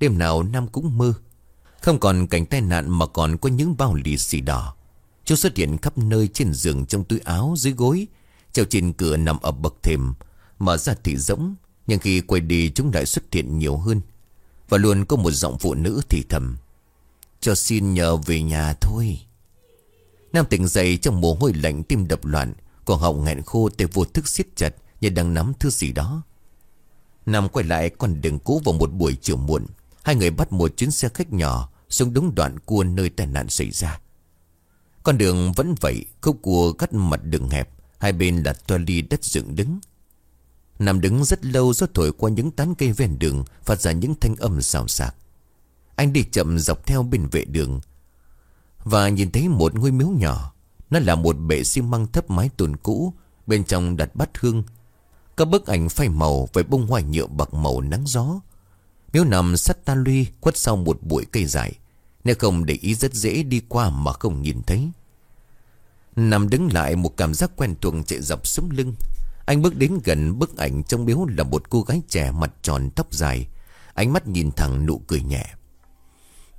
Đêm nào Nam cũng mơ. Không còn cảnh tai nạn mà còn có những bao lì xì đỏ. Chúng xuất hiện khắp nơi trên giường trong túi áo dưới gối, Treo trên cửa nằm ở bậc thềm Mở ra thì rỗng, Nhưng khi quay đi chúng lại xuất hiện nhiều hơn. Và luôn có một giọng phụ nữ thì thầm, Cho xin nhờ về nhà thôi. Nam tỉnh dậy trong mồ hôi lạnh tim đập loạn còn họng nghẹn khô tay vô thức siết chặt. Như đang nắm thứ gì đó. Nam quay lại con đường cũ vào một buổi chiều muộn. Hai người bắt một chuyến xe khách nhỏ Xuống đúng đoạn cua nơi tai nạn xảy ra. Con đường vẫn vậy, Khúc cua cắt mặt đường hẹp, Hai bên là toa ly đất dựng đứng. Nam đứng rất lâu gió thổi qua những tán cây ven đường, Phát ra những thanh âm xào xạc. Anh đi chậm dọc theo bên vệ đường. Và nhìn thấy một ngôi miếu nhỏ. Nó là một bệ xi măng thấp mái tồn cũ, Bên trong đặt bát hương các bức ảnh phai màu với bông hoa nhựa bạc màu nắng gió. Miếu nằm sắt ta luy khuất sau một bụi cây dài. Nếu không để ý rất dễ đi qua mà không nhìn thấy. Nằm đứng lại một cảm giác quen thuộc chạy dọc sống lưng. Anh bước đến gần bức ảnh trong miếu là một cô gái trẻ mặt tròn tóc dài. Ánh mắt nhìn thẳng nụ cười nhẹ.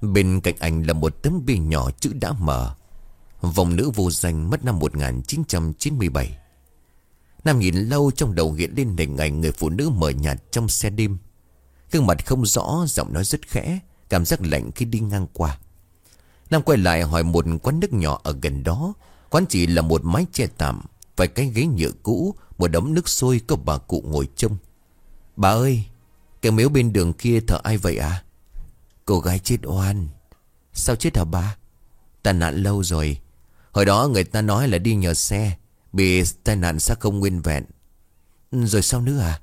Bên cạnh anh là một tấm bia nhỏ chữ đã mở. Vòng nữ vô danh mất năm 1997. Nam nhìn lâu trong đầu hiện lên hình ảnh người phụ nữ mờ nhạt trong xe đêm. Gương mặt không rõ, giọng nói rất khẽ, cảm giác lạnh khi đi ngang qua. Nam quay lại hỏi một quán nước nhỏ ở gần đó. Quán chỉ là một mái che tạm, vài cái ghế nhựa cũ, một đống nước sôi có bà cụ ngồi trông. Bà ơi, cái miếu bên đường kia thở ai vậy à? Cô gái chết oan. Sao chết hả bà? Ta nạn lâu rồi. Hồi đó người ta nói là đi nhờ xe. Bị tai nạn xác không nguyên vẹn. Rồi sao nữa à?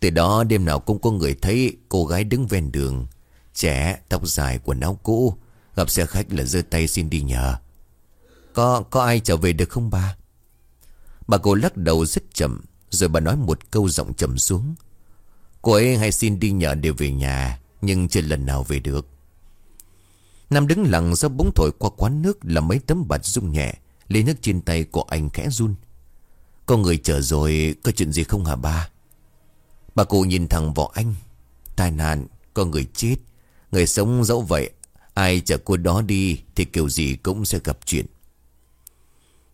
Từ đó đêm nào cũng có người thấy Cô gái đứng ven đường Trẻ, tóc dài, quần áo cũ Gặp xe khách là giơ tay xin đi nhờ. Có có ai trở về được không ba? Bà cô lắc đầu rất chậm Rồi bà nói một câu giọng trầm xuống. Cô ấy hay xin đi nhờ để về nhà Nhưng chưa lần nào về được. Nam đứng lặng do bóng thổi qua quán nước Là mấy tấm bạt rung nhẹ Lấy nước trên tay của anh khẽ run. Có người chờ rồi, Có chuyện gì không hả ba? Bà cụ nhìn thẳng vào anh. Tai nạn, Có người chết. Người sống dẫu vậy, Ai chở cô đó đi Thì kiểu gì cũng sẽ gặp chuyện.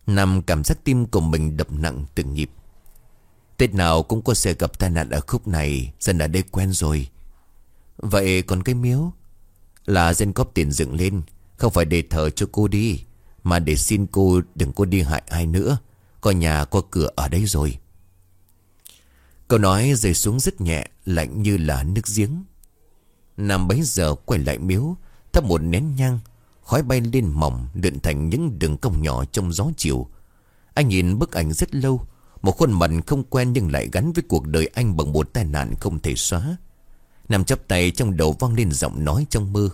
Nằm cảm giác tim của mình đập nặng từng nhịp. Tết nào cũng có xe gặp tai nạn ở khúc này Dân ở đây quen rồi. Vậy còn cái miếu? Là dân góp tiền dựng lên, Không phải để thờ cho cô đi mà để xin cô đừng có đi hại ai nữa. Có nhà có cửa ở đây rồi. Câu nói rơi xuống rất nhẹ, Lạnh như là nước giếng. Nam bấy giờ quay lại miếu, Thắp một nén nhang, Khói bay lên mỏng, Lượn thành những đường cong nhỏ trong gió chiều. Anh nhìn bức ảnh rất lâu, Một khuôn mặt không quen nhưng lại gắn với cuộc đời anh Bằng một tai nạn không thể xóa. Nam chắp tay trong đầu vang lên giọng nói trong mơ.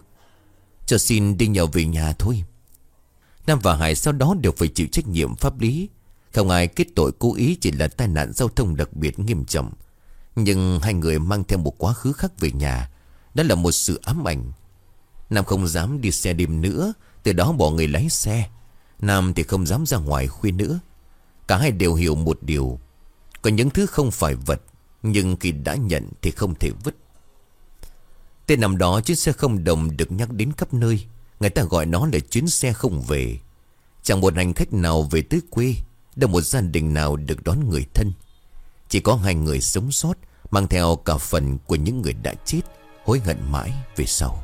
Cho xin đi nhờ về nhà thôi. Nam và Hải sau đó đều phải chịu trách nhiệm pháp lý. Không ai kết tội cố ý chỉ là tai nạn giao thông đặc biệt nghiêm trọng. Nhưng hai người mang theo một quá khứ khác về nhà Đó là một sự ám ảnh. Nam không dám đi xe đêm nữa, Từ đó bỏ người lái xe. Nam thì không dám ra ngoài khuya nữa. Cả hai đều hiểu một điều, Có những thứ không phải vật, Nhưng khi đã nhận thì không thể vứt. Tên năm đó chiếc xe không đồng được nhắc đến khắp nơi. Người ta gọi nó là chuyến xe không về. Chẳng một hành khách nào về tới quê, Đâu một gia đình nào được đón người thân. Chỉ có hai người sống sót, Mang theo cả phần của những người đã chết, Hối hận mãi về sau.